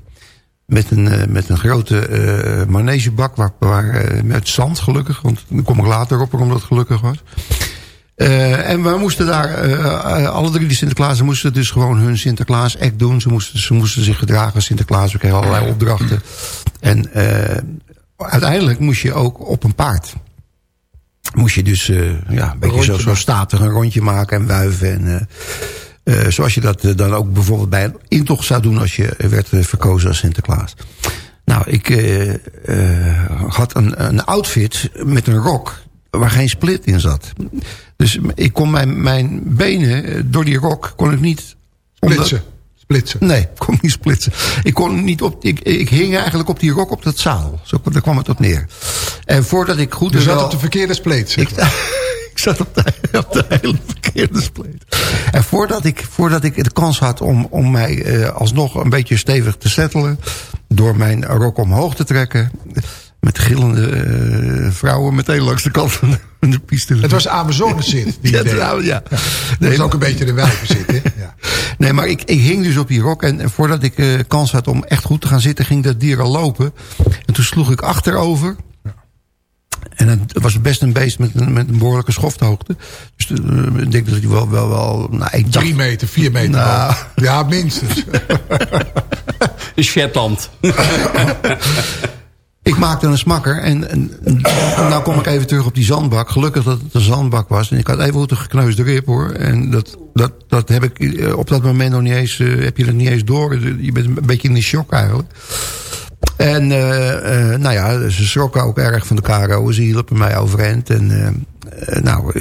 Met een, met een grote uh, manegebak waar, waar, uh, met zand gelukkig. Want daar kom ik later op waarom dat gelukkig was. Uh, en we moesten daar, uh, alle drie de Sinterklaasen moesten dus gewoon hun Sinterklaas-act doen. Ze moesten, ze moesten zich gedragen als Sinterklaas. We kregen allerlei opdrachten. En uh, uiteindelijk moest je ook op een paard. Moest je dus ja, een beetje zo, zo statig een rondje maken en wuiven. En, zoals je dat dan ook bijvoorbeeld bij een intocht zou doen als je werd verkozen als Sinterklaas. Nou, ik had een, een outfit met een rok waar geen split in zat. Dus ik kon mijn, mijn benen door die rok kon ik niet... Splitsen. Omdat, splitsen. Nee, ik kon niet splitsen. Ik, kon niet op, ik, ik hing eigenlijk op die rok op dat zaal. Zo, daar kwam het op neer. En voordat ik goed... Je zat wel, op de verkeerde spleet, zeg ik, [laughs] ik zat op de, op de hele verkeerde spleet. En voordat ik, voordat ik de kans had om, om mij uh, alsnog een beetje stevig te settelen... door mijn rok omhoog te trekken met gillende uh, vrouwen meteen langs de kant van de piste. Het was. Die [laughs] ja, nou, ja. ja. Nee, dat is ook een beetje de welpenzit. hè? Ja. [laughs] Nee, maar ik, ik hing dus op die rok. En, en voordat ik uh, kans had om echt goed te gaan zitten... ging dat dier al lopen. En toen sloeg ik achterover. Ja. En het was best een beest met een, met een behoorlijke schofthoogte. Dus uh, ik denk dat hij wel... wel, wel nou, ik Drie dacht, meter, vier meter. Nou, ja, minstens. [laughs] Een Shetland. Ik maakte een smakker en, en, nou kom ik even terug op die zandbak. Gelukkig dat het een zandbak was. En ik had even goed een gekneusde rib hoor. En dat, dat, dat heb ik op dat moment nog niet eens, uh, heb je dat niet eens door. Je bent een beetje in de shock eigenlijk. En uh, uh, nou ja, ze schrokken ook erg van de Caro. Ze hielpen mij overeind. En nou,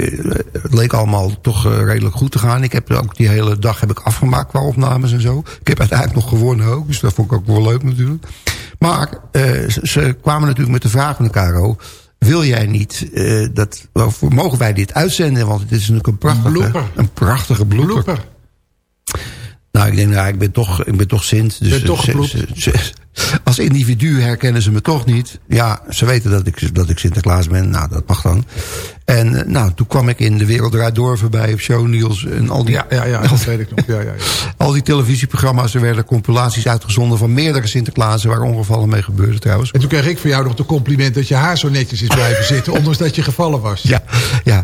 het leek allemaal toch redelijk goed te gaan. Ik heb ook die hele dag heb ik afgemaakt qua opnames en zo. Ik heb uiteindelijk nog gewonnen ook. Dus dat vond ik ook wel leuk natuurlijk. Maar uh, ze kwamen natuurlijk met de vraag van de Caro... wil jij niet, uh, dat, mogen wij dit uitzenden? Want het is natuurlijk een prachtige, blooper. een prachtige blooper. blooper. Nou, ik denk, nou, ik ben toch, ik ben toch Sint. Dus ben toch ze, ze, ze, als individu herkennen ze me toch niet. Ja, ze weten dat ik, dat ik Sinterklaas ben. Nou, dat mag dan. En eh, nou, toen kwam ik in De Wereld Draait Door voorbij op Show Niels. En al die, Ja, ja, ja, dat [laughs] weet ik nog. Ja, ja, ja. al die televisieprogramma's. Er werden compilaties uitgezonden van meerdere Sinterklaasen... waar ongevallen mee gebeurden trouwens. En toen kreeg ik voor jou nog de compliment dat je haar zo netjes is blijven [laughs] zitten... ondanks dat je gevallen was. Ja, ja,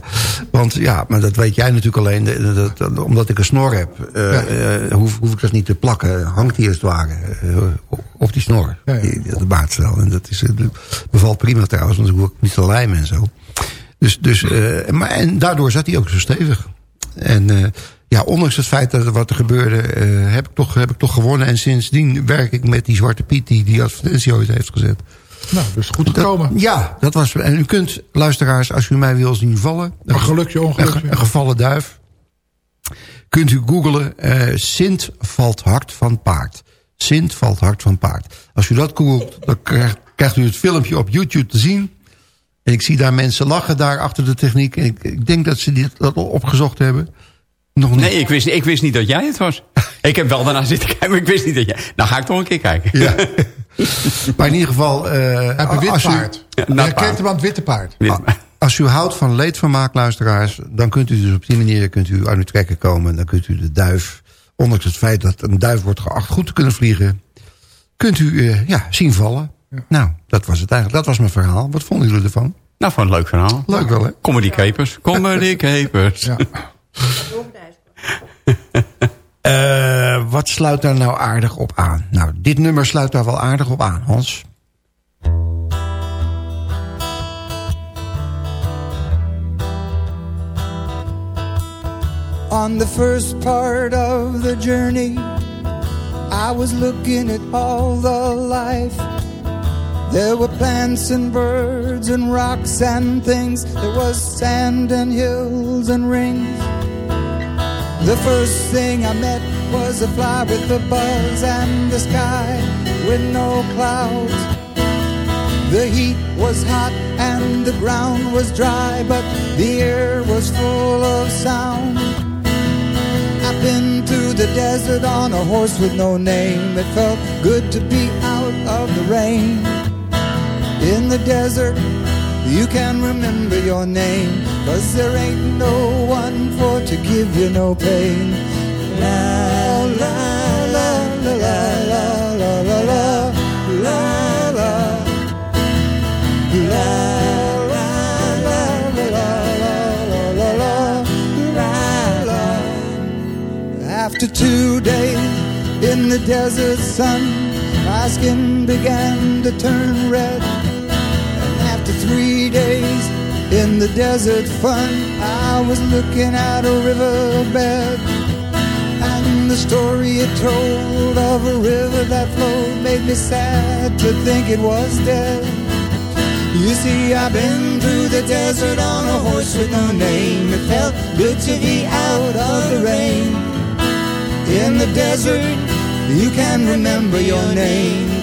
want ja, maar dat weet jij natuurlijk alleen. Dat, dat- dat- omdat ik een snor heb, eh, eh, hoef, hoef ik dat niet te plakken. Hangt die als het ware eh, op die snor. Ja, ja. Die- De baardcel. En dat is, bevalt prima trouwens, want ik hoef niet te lijmen en zo. Dus, dus, eh, maar, en daardoor zat hij ook zo stevig. En eh, ja, ondanks het feit dat er wat er gebeurde, eh, heb, ik toch, heb ik toch gewonnen. En sindsdien werk ik met die Zwarte Piet die die advertentie ooit heeft gezet. Nou, dus goed Dat- gekomen. ja, dat was. En u kunt, luisteraars, als u mij wil zien vallen. Een gelukje, Een, ongelukje. ge- een gevallen duif. Kunt u googlen. eh Sint valt hard van paard. Sint valt hard van paard. Als u dat googelt, dan krijgt, krijgt u het filmpje op YouTube te zien. En ik zie daar mensen lachen daar achter de techniek. En ik, ik denk dat ze dit, dat al opgezocht hebben. Nog niet. Nee, ik wist, ik wist niet dat jij het was. Ik heb wel daarna zitten kijken, maar ik wist niet dat jij... Nou ga ik toch een keer kijken. Ja. [laughs] maar in ieder geval... eh, Hij heeft een wit als u- paard. Ja, paard. hem aan het witte paard. Weet- Als u houdt van leedvermaak, luisteraars... dan kunt u dus op die manier kunt u aan uw trekken komen. Dan kunt u de duif, ondanks het feit dat een duif wordt geacht goed te kunnen vliegen... kunt u eh, ja, zien vallen. Nou, dat was het eigenlijk. Dat was mijn verhaal. Wat vonden jullie ervan? Nou, van een leuk verhaal. Leuk wel, hè? Comedy capers. Comedy [laughs] capers. Ja. [laughs] Eh, wat sluit daar nou aardig op aan? Nou, dit nummer sluit daar wel aardig op aan, Hans. On the first part of the journey, I was looking at all the life. There were plants and birds and rocks and things. There was sand and hills and rings. The first thing I met was a fly with a buzz and the sky with no clouds. The heat was hot and the ground was dry, but the air was full of sound. I've been through the desert on a horse with no name. It felt good to be out of the rain. In the desert, you can remember your name, cause there ain't no one for to give you no pain. La la la la la la la la la la la After two days in the desert sun, my skin began to turn red. After three days in the desert fun, I was looking at a riverbed. And the story it told of a river that flowed made me sad to think it was dead. You see, I've been through the desert on a horse with no name. It felt good to be out of the rain. In the desert, you can remember your name.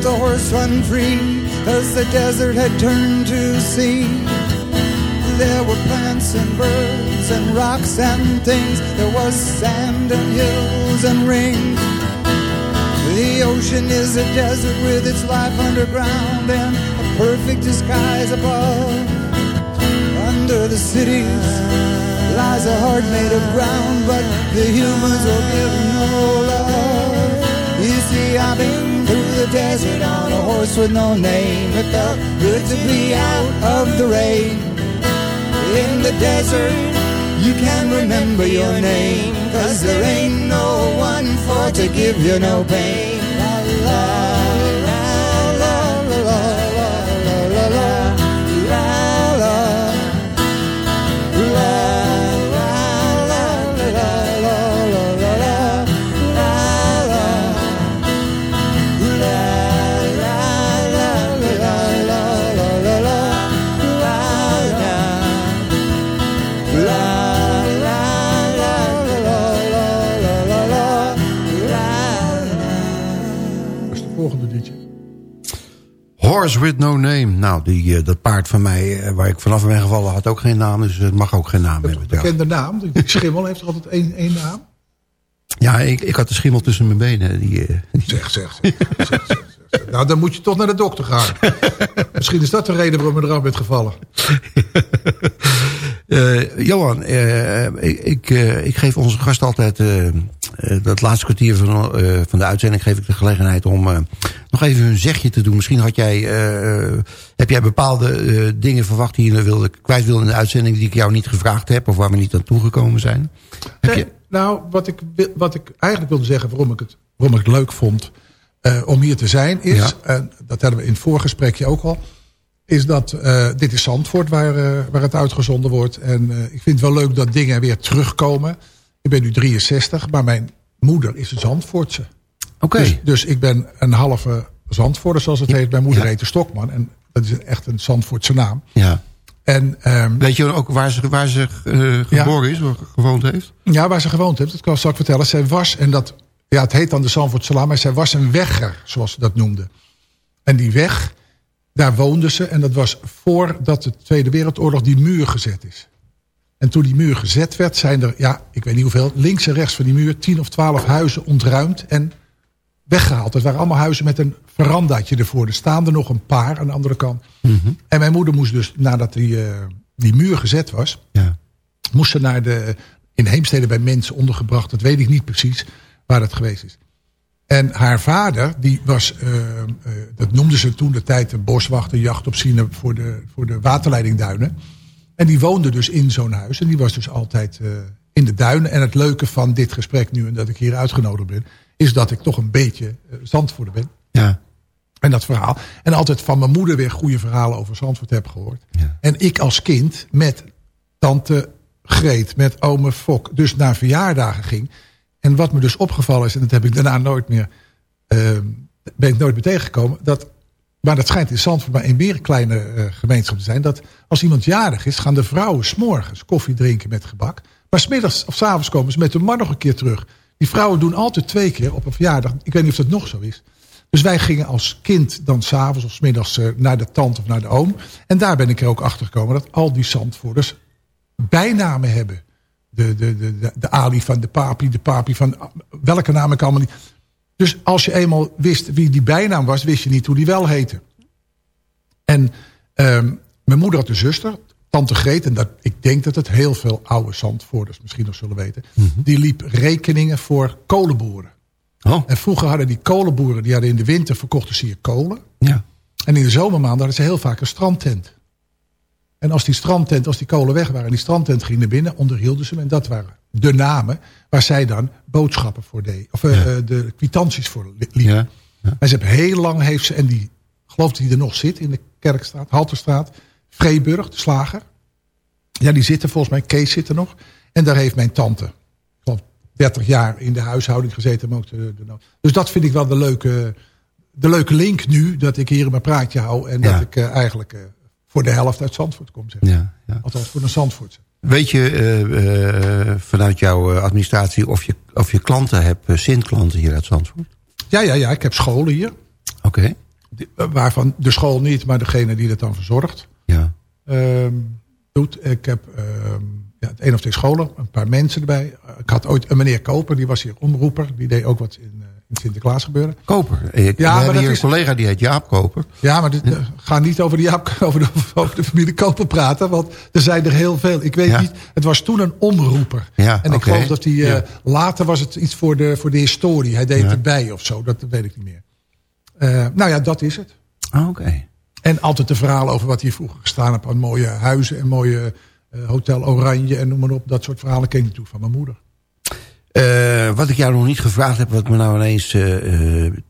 Let the horse run free, as the desert had turned to sea. There were plants and birds and rocks and things. There was sand and hills and rings. The ocean is a desert with its life underground and a perfect disguise above. Under the cities lies a heart made of ground, but the humans will give no love. You see, through the desert on a horse with no name. It felt good to be out of the rain. In the desert, you can remember your name, cause there ain't no one for to give you no pain. La la With no name. Nou, die, eh, dat paard van mij, eh, waar ik vanaf ben gevallen, had ook geen naam. Dus het mag ook geen naam hebben. Ja. Bekende naam. Die [laughs] schimmel heeft altijd één, één naam? Ja, ik, ik had de schimmel tussen mijn benen. Die, eh, die... Zeg, zeg, zeg, zeg, zeg, zeg. Nou, dan moet je toch naar de dokter gaan. [laughs] Misschien is dat de reden waarom je eraf bent gevallen. [laughs] Eh, Johan, eh, ik, ik, eh, ik geef onze gast altijd... dat laatste kwartier van, van de uitzending... geef ik de gelegenheid om nog even een zegje te doen. Misschien had jij, heb jij bepaalde dingen verwacht... die je wilde, kwijt wilde in de uitzending... die ik jou niet gevraagd heb... of waar we niet aan toegekomen zijn? Heb Nee, je... Nou, wat ik, wat ik eigenlijk wilde zeggen waarom ik het, waarom ik het leuk vond om hier te zijn, is, Ja. en dat hadden we in het voorgesprekje ook al, is dat eh, dit is Zandvoort waar, eh, waar het uitgezonden wordt. En eh, ik vind het wel leuk dat dingen weer terugkomen. Ik ben nu 63, maar mijn moeder is een Zandvoortse. Oké. Dus, dus ik ben een halve Zandvoorter, zoals het heet. Mijn moeder Ja. heet de Stokman en dat is echt een Zandvoortse naam. Ja. En ehm, Weet je ook waar ze, waar ze geboren is, waar ze gewoond heeft? Ja, waar ze gewoond heeft, dat kan zal ik vertellen. Zij was, en dat, ja, het heet dan de Zandvoortse Laan, maar zij was een wegger, zoals ze dat noemden. En die weg, daar woonde ze. En dat was voordat de Tweede Wereldoorlog die muur gezet is. En toen die muur gezet werd, zijn er, ja, ik weet niet hoeveel, links en rechts van die muur, tien of twaalf huizen ontruimd en weggehaald. Het waren allemaal huizen met een verandaatje ervoor. Er staan er nog een paar aan de andere kant. En mijn moeder moest dus, nadat die, eh, die muur gezet was, Ja. moest ze naar de, in Heemstede bij mensen ondergebracht. Dat weet ik niet precies waar dat geweest is. En haar vader, die was, eh, eh, dat noemden ze toen de tijd, de boswachter, jacht op Sine voor de, voor de waterleidingduinen. En die woonde dus in zo'n huis. En die was dus altijd eh, in de duinen. En het leuke van dit gesprek nu en dat ik hier uitgenodigd ben, is dat ik toch een beetje Zandvoorter ben. Ja. En dat verhaal. En altijd van mijn moeder weer goede verhalen over Zandvoort heb gehoord. Ja. En ik als kind met tante Greet, met ome Fok, dus naar verjaardagen ging. En wat me dus opgevallen is, en dat heb ik daarna nooit meer, uh, ben ik nooit meer tegengekomen. Dat, maar dat schijnt in Zandvoort maar een meer kleine uh, gemeenschap te zijn. Dat als iemand jarig is, gaan de vrouwen s'morgens koffie drinken met gebak. Maar smiddags of s'avonds komen ze met hun man nog een keer terug. Die vrouwen doen altijd twee keer op een verjaardag. Ik weet niet of dat nog zo is. Dus wij gingen als kind dan s'avonds of smiddags uh, naar de tante of naar de oom. En daar ben ik er ook achter gekomen dat al die Zandvoerders bijnamen hebben. De, de, de, de, de Ali van de Papi, de Papi van welke naam ik allemaal niet. Dus als je eenmaal wist wie die bijnaam was, wist je niet hoe die wel heette. En um, mijn moeder had een zuster, tante Greet, en dat, ik denk dat het heel veel oude Zandvoerders misschien nog zullen weten. Mm -hmm. Die liep rekeningen voor kolenboeren. Oh. En vroeger hadden die kolenboeren, die hadden in de winter verkochten ze hier kolen. Ja. En in de zomermaanden hadden ze heel vaak een strandtent. En als die strandtent, als die kolen weg waren en die strandtent ging naar binnen, onderhielden ze hem. En dat waren de namen waar zij dan boodschappen voor deed. Of uh, ja. de kwitanties voor liepen. Ja. Ja. En ze heeft heel lang, heeft ze, en die geloof dat hij er nog zit in de Kerkstraat, Halterstraat, Vreeburg, de slager. Ja, die zitten volgens mij, Kees zit er nog. En daar heeft mijn tante, geloof 30 jaar in de huishouding gezeten. Maar ook de, de, dus dat vind ik wel de leuke, de leuke link nu, dat ik hier mijn praatje hou. En Ja. dat ik uh, eigenlijk uh, voor de helft uit Zandvoort kom. Zeg. Ja, ja. Althans, voor een Zandvoortse. Weet je uh, vanuit jouw administratie of je, of je klanten hebt, Sint-klanten hier uit Zandvoort? Ja, ja, ja, ik heb scholen hier. Oké. Okay. Waarvan de school niet, maar degene die dat dan verzorgt. Ja. Um, doet. Ik heb um, ja, één of twee scholen, een paar mensen erbij. Ik had ooit een meneer Koper, die was hier omroeper. Die deed ook wat in Sinterklaas gebeuren. Koper? Ik, ja, we hebben hier is... een collega die heet Jaap Koper. Ja, maar dit, uh, ga niet over de, Jaap, [laughs] over, de, over de familie Koper praten. Want er zijn er heel veel. Ik weet ja. niet, het was toen een omroeper. Ja, en ik okay. geloof dat hij... Uh, ja. Later was het iets voor de, voor de historie. Hij deed erbij of zo, dat weet ik niet meer. Uh, nou ja, dat is het. Ah, Oké. Okay. En altijd de verhalen over wat hier vroeger gestaan heb aan mooie huizen en mooie uh, Hotel Oranje en noem maar op. Dat soort verhalen ken ik toe van mijn moeder. Uh, wat ik jou nog niet gevraagd heb, wat me nou ineens uh,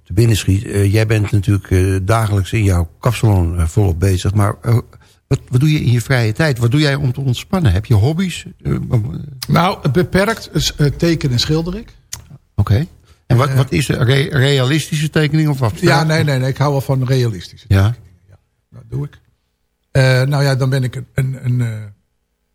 te binnen schiet. jij bent natuurlijk dagelijks in jouw kapsalon volop bezig. Maar wat, wat doe je in je vrije tijd? Wat doe jij om te ontspannen? Heb je hobby's? nou, beperkt tekenen en schilder ik. Oké. Okay. En wat, wat is een re realistische tekening of wat? Ja, nee, nee, nee. Ik hou wel van realistische ja. tekeningen. Ja, dat doe ik. Nou ja, dan ben ik een, een, een,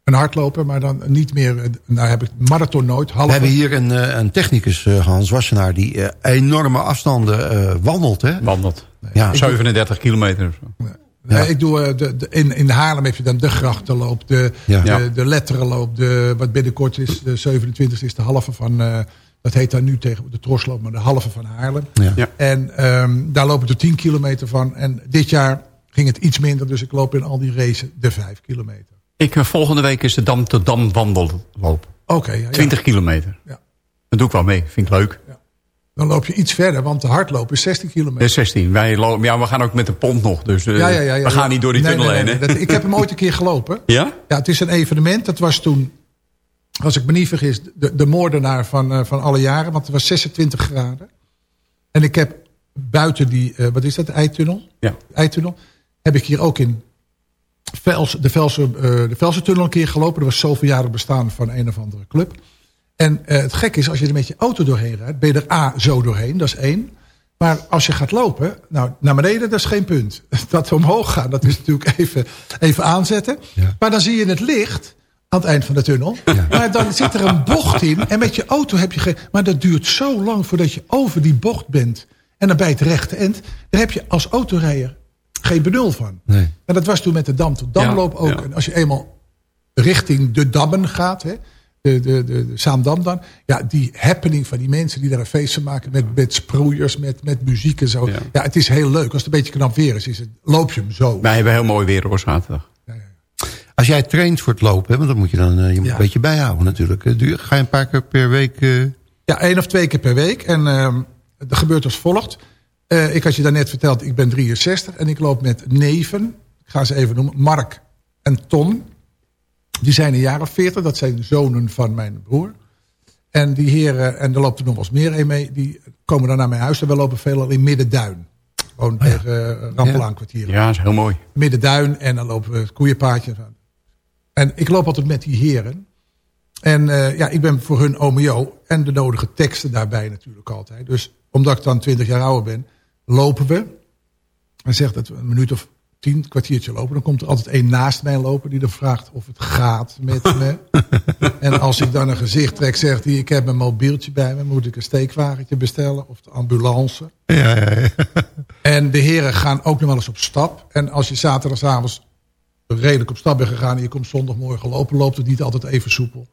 een hardloper, maar dan niet meer... eh, Nou heb ik marathon nooit. Halve, We hebben hier een, eh, een technicus, eh, Hans Wassenaar... die eh, enorme afstanden eh, wandelt, hè? Wandelt. Ja. 37 kilometer. of zo. Ja. ik doe, de, de, in, in Haarlem heb je dan de grachtenloop, de, Ja. de, letterenloop, de, wat binnenkort is, de 27 is de halve van, eh, dat heet daar nu tegen de trosloop, maar de halve van Haarlem. Ja. Ja. En ehm, daar loop ik er 10 kilometer van. En dit jaar ging het iets minder, dus ik loop in al die races de 5 kilometer. Ik, eh, volgende week is de Dam tot Dam wandelloop. Oké, ja, ja. 20 kilometer. Ja. Dat doe ik wel mee. Vind ik leuk. dan loop je iets verder, want de hardlopen is 16 kilometer. Eh, 16. Wij lopen, ja, we gaan ook met de pont nog. Dus Ja, ja, ja, ja. we gaan niet door die Nee, tunnel nee, heen. nee. Dat- ik heb hem ooit een keer gelopen. [laughs] Ja? Ja, het is een evenement. Dat was toen, als ik me niet vergis, de, de moordenaar van, eh, van alle jaren. Want het was 26 graden. En ik heb buiten die, wat is dat, de eitunnel? Ja. eitunnel. Heb ik hier ook in Vels, de, Velse, eh, de Velsen-tunnel een keer gelopen. Dat was zoveel jaren bestaan van een of andere club. En eh, het gek is, als je er met je auto doorheen rijdt... ben je er A, zo doorheen, dat is één. Maar als je gaat lopen, nou, naar beneden, dat is geen punt. [laughs] Dat omhoog gaan, dat is natuurlijk even, even aanzetten. Ja. Maar dan zie je het licht aan het eind van de tunnel. [laughs] Maar dan zit er een bocht in. En met je auto heb je geen... Maar dat duurt zo lang voordat je over die bocht bent. En dan bij het rechte eind. Daar heb je als autorijder geen benul van. Nee. En dat was toen met de Dam tot Damloop Ja, ook. ja. En als je eenmaal richting de Dammen gaat... Hè, de, de, de, de Zaandam dan. Ja, die happening van die mensen die daar een feest van maken... met, met sproeiers, met, met muziek en zo. Ja. Ja. het is heel leuk. Als het een beetje knap weer is, is het, loop je hem zo. Wij hebben heel mooi weer hoor, zaterdag. Als jij traint voor het lopen, hè, want dan moet je dan eh, je moet een beetje bijhouden natuurlijk. Eh, Ga je een paar keer per week... eh, Ja, één of twee keer per week. En ehm dat gebeurt als volgt. Eh, ik had je daarnet verteld, ik ben 63 en ik loop met neven. Ik ga ze even noemen. Mark en Ton. Die zijn een jaar of 40. Dat zijn zonen van mijn broer. En die heren, en er loopt er nog wel eens meer een mee. Die komen dan naar mijn huis. En we lopen veelal in Middenduin. Gewoon tegen uh, Rampelaankwartier. Ja, dat is heel mooi. Middenduin. En dan lopen we het koeienpaadje. En ik loop altijd met die heren. En uh, ja, ik ben voor hun OMO. En de nodige teksten daarbij natuurlijk altijd. Dus omdat ik dan 20 jaar ouder ben, lopen we. En zegt dat we een minuut of tien, kwartiertje lopen. Dan komt er altijd één naast mij lopen die dan vraagt of het gaat met [laughs] me. en als ik dan een gezicht trek, zegt hij... ik heb mijn mobieltje bij me, moet ik een steekwagentje bestellen? Of de ambulance? Ja, ja, ja. [laughs] En de heren gaan ook nog wel eens op stap. En als je zaterdagavond redelijk op stap bent gegaan... en je komt zondagmorgen lopen, loopt het niet altijd even soepel.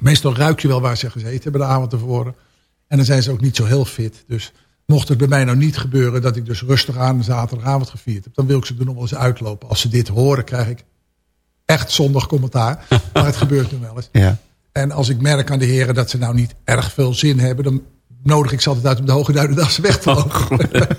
Meestal ruik je wel waar ze gezeten hebben de avond tevoren. En dan zijn ze ook niet zo heel fit. Dus mocht het bij mij nou niet gebeuren... dat ik dus rustig aan zaterdagavond gevierd heb... dan wil ik ze er nog wel eens uitlopen. Als ze dit horen, krijg ik echt zondag commentaar. [laughs] maar het gebeurt nu wel eens. Ja. En als ik merk aan de heren dat ze nou niet erg veel zin hebben... dan nodig ik ze altijd uit om de Hoge Duidendagse weg te lopen. [laughs]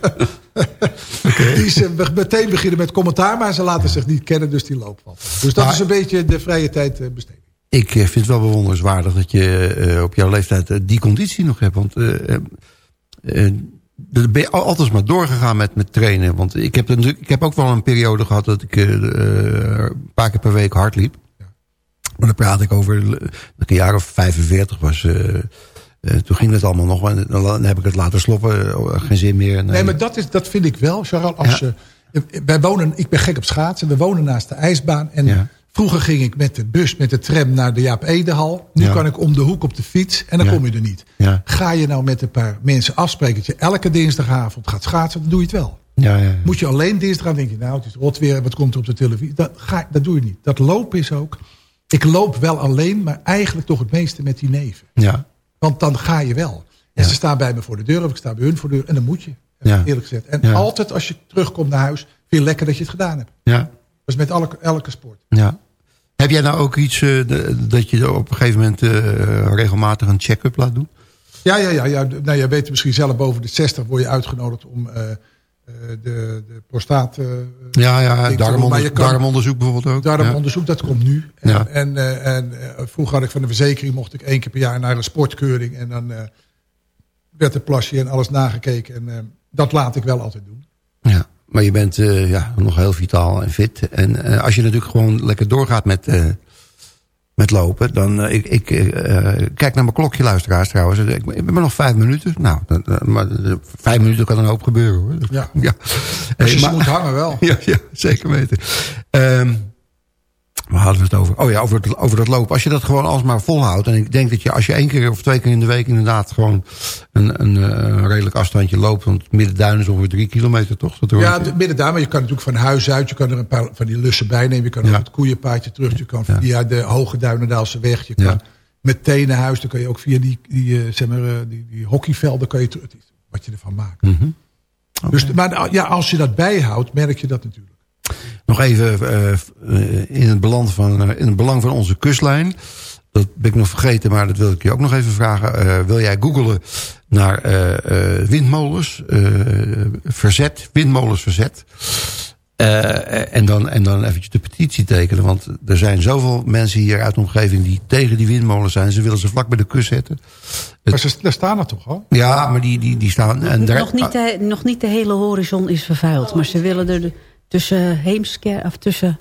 Die ze meteen beginnen met commentaar... maar ze laten zich niet kennen, dus die lopen wel. Dus dat Maar- is een beetje de vrije tijd eh, besteding. Ik eh, vind het wel bewonderenswaardig dat je eh, op jouw leeftijd die conditie nog hebt. Want ben je al- altijd maar doorgegaan met, met trainen. Want ik heb, natuurlijk- ik heb ook wel een periode gehad dat ik eh, eh, een paar keer per week hard liep. Maar dan praat ik over dat ik een jaar of 45 was. eh, toen ging het allemaal nog. En dan heb ik het laten sloppen. eh, geen zin meer. Nee, maar dat, is, dat vind ik wel, Charles. Als, Ja. wij wonen, ik ben gek op schaatsen. We wonen naast de ijsbaan. En Ja. Vroeger ging ik met de bus, met de tram naar de Jaap Edehal. Nu Ja. kan ik om de hoek op de fiets en dan Ja. kom je er niet. Ja. Ga je nou met een paar mensen afspreken dat je elke dinsdagavond gaat schaatsen, dan doe je het wel. Ja, ja, ja. Moet je alleen dinsdag denk je, nou, het is rot weer, wat komt er op de televisie? Dat, ga, dat doe je niet. Dat lopen is ook. Ik loop wel alleen, maar eigenlijk toch het meeste met die neven. ja. Want dan ga je wel. En ze staan bij me voor de deur, of ik sta bij hun voor de deur. En dan moet je, eerlijk gezegd. En altijd als je terugkomt naar huis, vind je lekker dat je het gedaan hebt. ja. Is met elke, elke sport. Ja. Heb jij nou ook iets eh, dat je op een gegeven moment eh, regelmatig een check-up laat doen? Ja, ja, ja. ja nou, jij weet misschien zelf, boven de 60 word je uitgenodigd om eh, de, de prostaat... Ja, ja, darmonderzoek, kan- darmonderzoek bijvoorbeeld ook. Darmonderzoek, dat komt nu. En, Ja. en, en vroeger had ik van de verzekering, mocht ik één keer per jaar naar een sportkeuring. En dan werd het plasje en alles nagekeken. En dat laat ik wel altijd doen. Maar je bent eh, ja, nog heel vitaal en fit. En eh, als je natuurlijk gewoon lekker doorgaat met, eh, met lopen... dan, ik, ik kijk naar mijn klokje, luisteraars trouwens. Ik, ik ben nog vijf minuten. Nou, maar vijf minuten kan een hoop gebeuren. hoor. Ja. ja. Als je maar- moet hangen wel. [laughs] ja, ja, zeker weten. Ehm, We hadden het over. Oh ja, over, het, over dat lopen. Als je dat gewoon alsmaar volhoudt. En ik denk dat je als je één keer of twee keer in de week inderdaad gewoon een, een, een redelijk afstandje loopt. Want Middenduin is ongeveer drie kilometer toch? Dat ja, de Middenduin. Maar je kan natuurlijk van huis uit. Je kan er een paar van die lussen bij nemen. Je kan ja. het koeienpaadje terug. Je kan via de Hoge Duinendaalse weg. Je kan ja. meteen naar huis. Dan kan je ook via die, die, zeg maar, die, die hockeyvelden kan je terug. Wat je ervan maakt. Mm -hmm. okay. dus, maar ja, als je dat bijhoudt, merk je dat natuurlijk. Nog even uh, in, het belang van, uh, in het belang van onze kustlijn. Dat ben ik nog vergeten, maar dat wil ik je ook nog even vragen. Uh, wil jij googelen naar windmolens? verzet, windmolens verzet. en, dan, en dan eventjes de petitie tekenen. Want er zijn zoveel mensen hier uit de omgeving die tegen die windmolens zijn. Ze willen ze vlak bij de kust zetten. Maar ze, daar staan er toch al? Ja, maar die, die, die staan... En daar, nog, niet de, nog niet de hele horizon is vervuild. Maar ze willen er... De tussen Heemsker, of tussen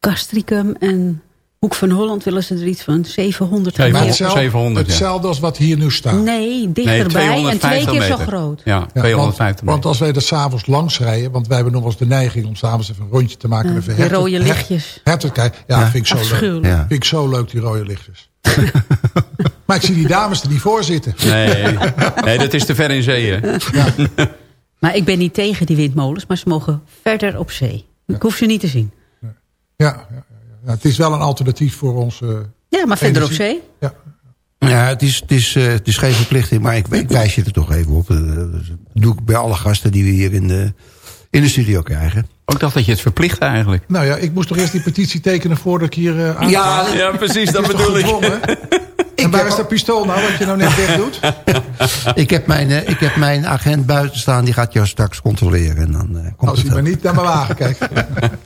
Castricum en Hoek van Holland willen ze er iets van 700 meter. Hetzelfde, 700, hetzelfde als wat hier nu staat. Nee, dichterbij nee, en twee keer meter. zo groot. Ja, 250 want, meter. Want als wij er s'avonds langs rijden, want wij hebben nog wel eens de neiging om s'avonds even een rondje te maken. Ja, even die rode lichtjes. Herten kijken. Ja, ja, vind ik zo leuk. Ja. Vind ik zo leuk, die rode lichtjes. [laughs] maar ik zie die dames er niet voor zitten. Nee, nee dat is te ver in zee. Hè? [laughs] Maar ik ben niet tegen die windmolens, maar ze mogen verder op zee. Ik hoef ze niet te zien. Ja, ja, ja, ja. het is wel een alternatief voor ons. Uh, ja, maar verder op zee? Ja. Ja, het is, het, is, uh, het is geen verplichting, maar ik, ik wijs je er toch even op. Uh, dat doe ik bij alle gasten die we hier in de, in de studio krijgen. Ook dacht dat je het verplicht eigenlijk. Nou ja, ik moest toch eerst die petitie tekenen voordat ik hier uh, aan ja, ja, precies, [laughs] dat bedoel ik. [laughs] En waar is dat pistool nou, wat je nou net [laughs] weg doet? ik, heb mijn, uh, ik heb mijn agent buiten staan, die gaat jou straks controleren. En dan, uh, komt Als hij maar niet naar mijn wagen kijkt.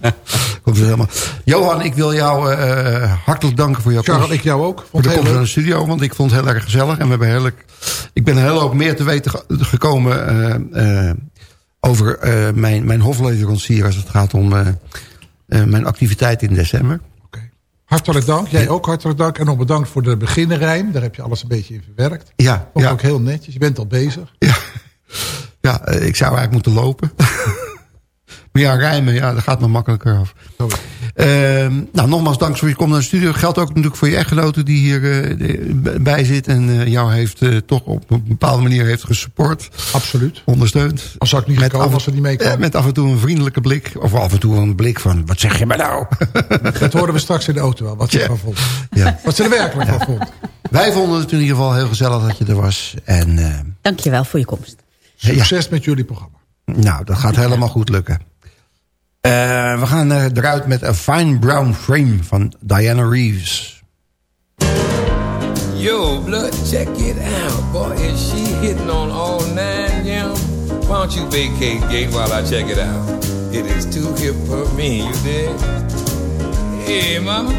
[laughs] komt het helemaal. Johan, ik wil jou uh, hartelijk danken voor jouw Charles, komst. ik jou ook. Vond voor de komst naar de studio, want ik vond het heel erg gezellig. En we hebben heel, ik ben heel ook meer te weten gekomen over mijn, mijn hofleverancier... als het gaat om mijn activiteit in december. Hartelijk dank. Jij ook hartelijk dank. En nog bedankt voor de beginnenrijm. Daar heb je alles een beetje in verwerkt. Ja. Ook, ja. ook heel netjes. Je bent al bezig. Ja, ja ik zou eigenlijk moeten lopen. [laughs] maar ja, rijmen, ja, dat gaat me makkelijker af. Uh, nou, nogmaals dank voor je komst naar de studio. Geldt ook natuurlijk voor je echtgenote die hier uh, bij zit. En uh, jou heeft uh, toch op een bepaalde manier heeft gesupport. Absoluut. Ondersteund. Als zou ik niet gekomen als we niet meekomen. met af en toe een vriendelijke blik. Of af en toe een blik van, wat zeg je maar nou? [laughs] Dat horen we straks in de auto wel. Wat ze ja. ervan vond. Ja. Wat ze er werkelijk van vond. [laughs] Wij vonden het in ieder geval heel gezellig dat je er was. En, Dankjewel voor je komst. Succes met jullie programma. Nou, dat gaat helemaal goed lukken. Uh, we gaan uh, eruit met A Fine Brown Frame van Diana Reeves. Yo, blood, check it out. Boy, is she hitting on all nine, yeah? Why don't you vacate gate while I check it out? It is too hip for me, you dig? Hey, mama.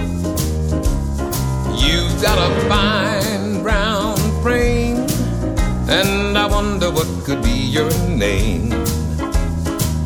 You've got a fine brown frame, and I wonder what could be your name.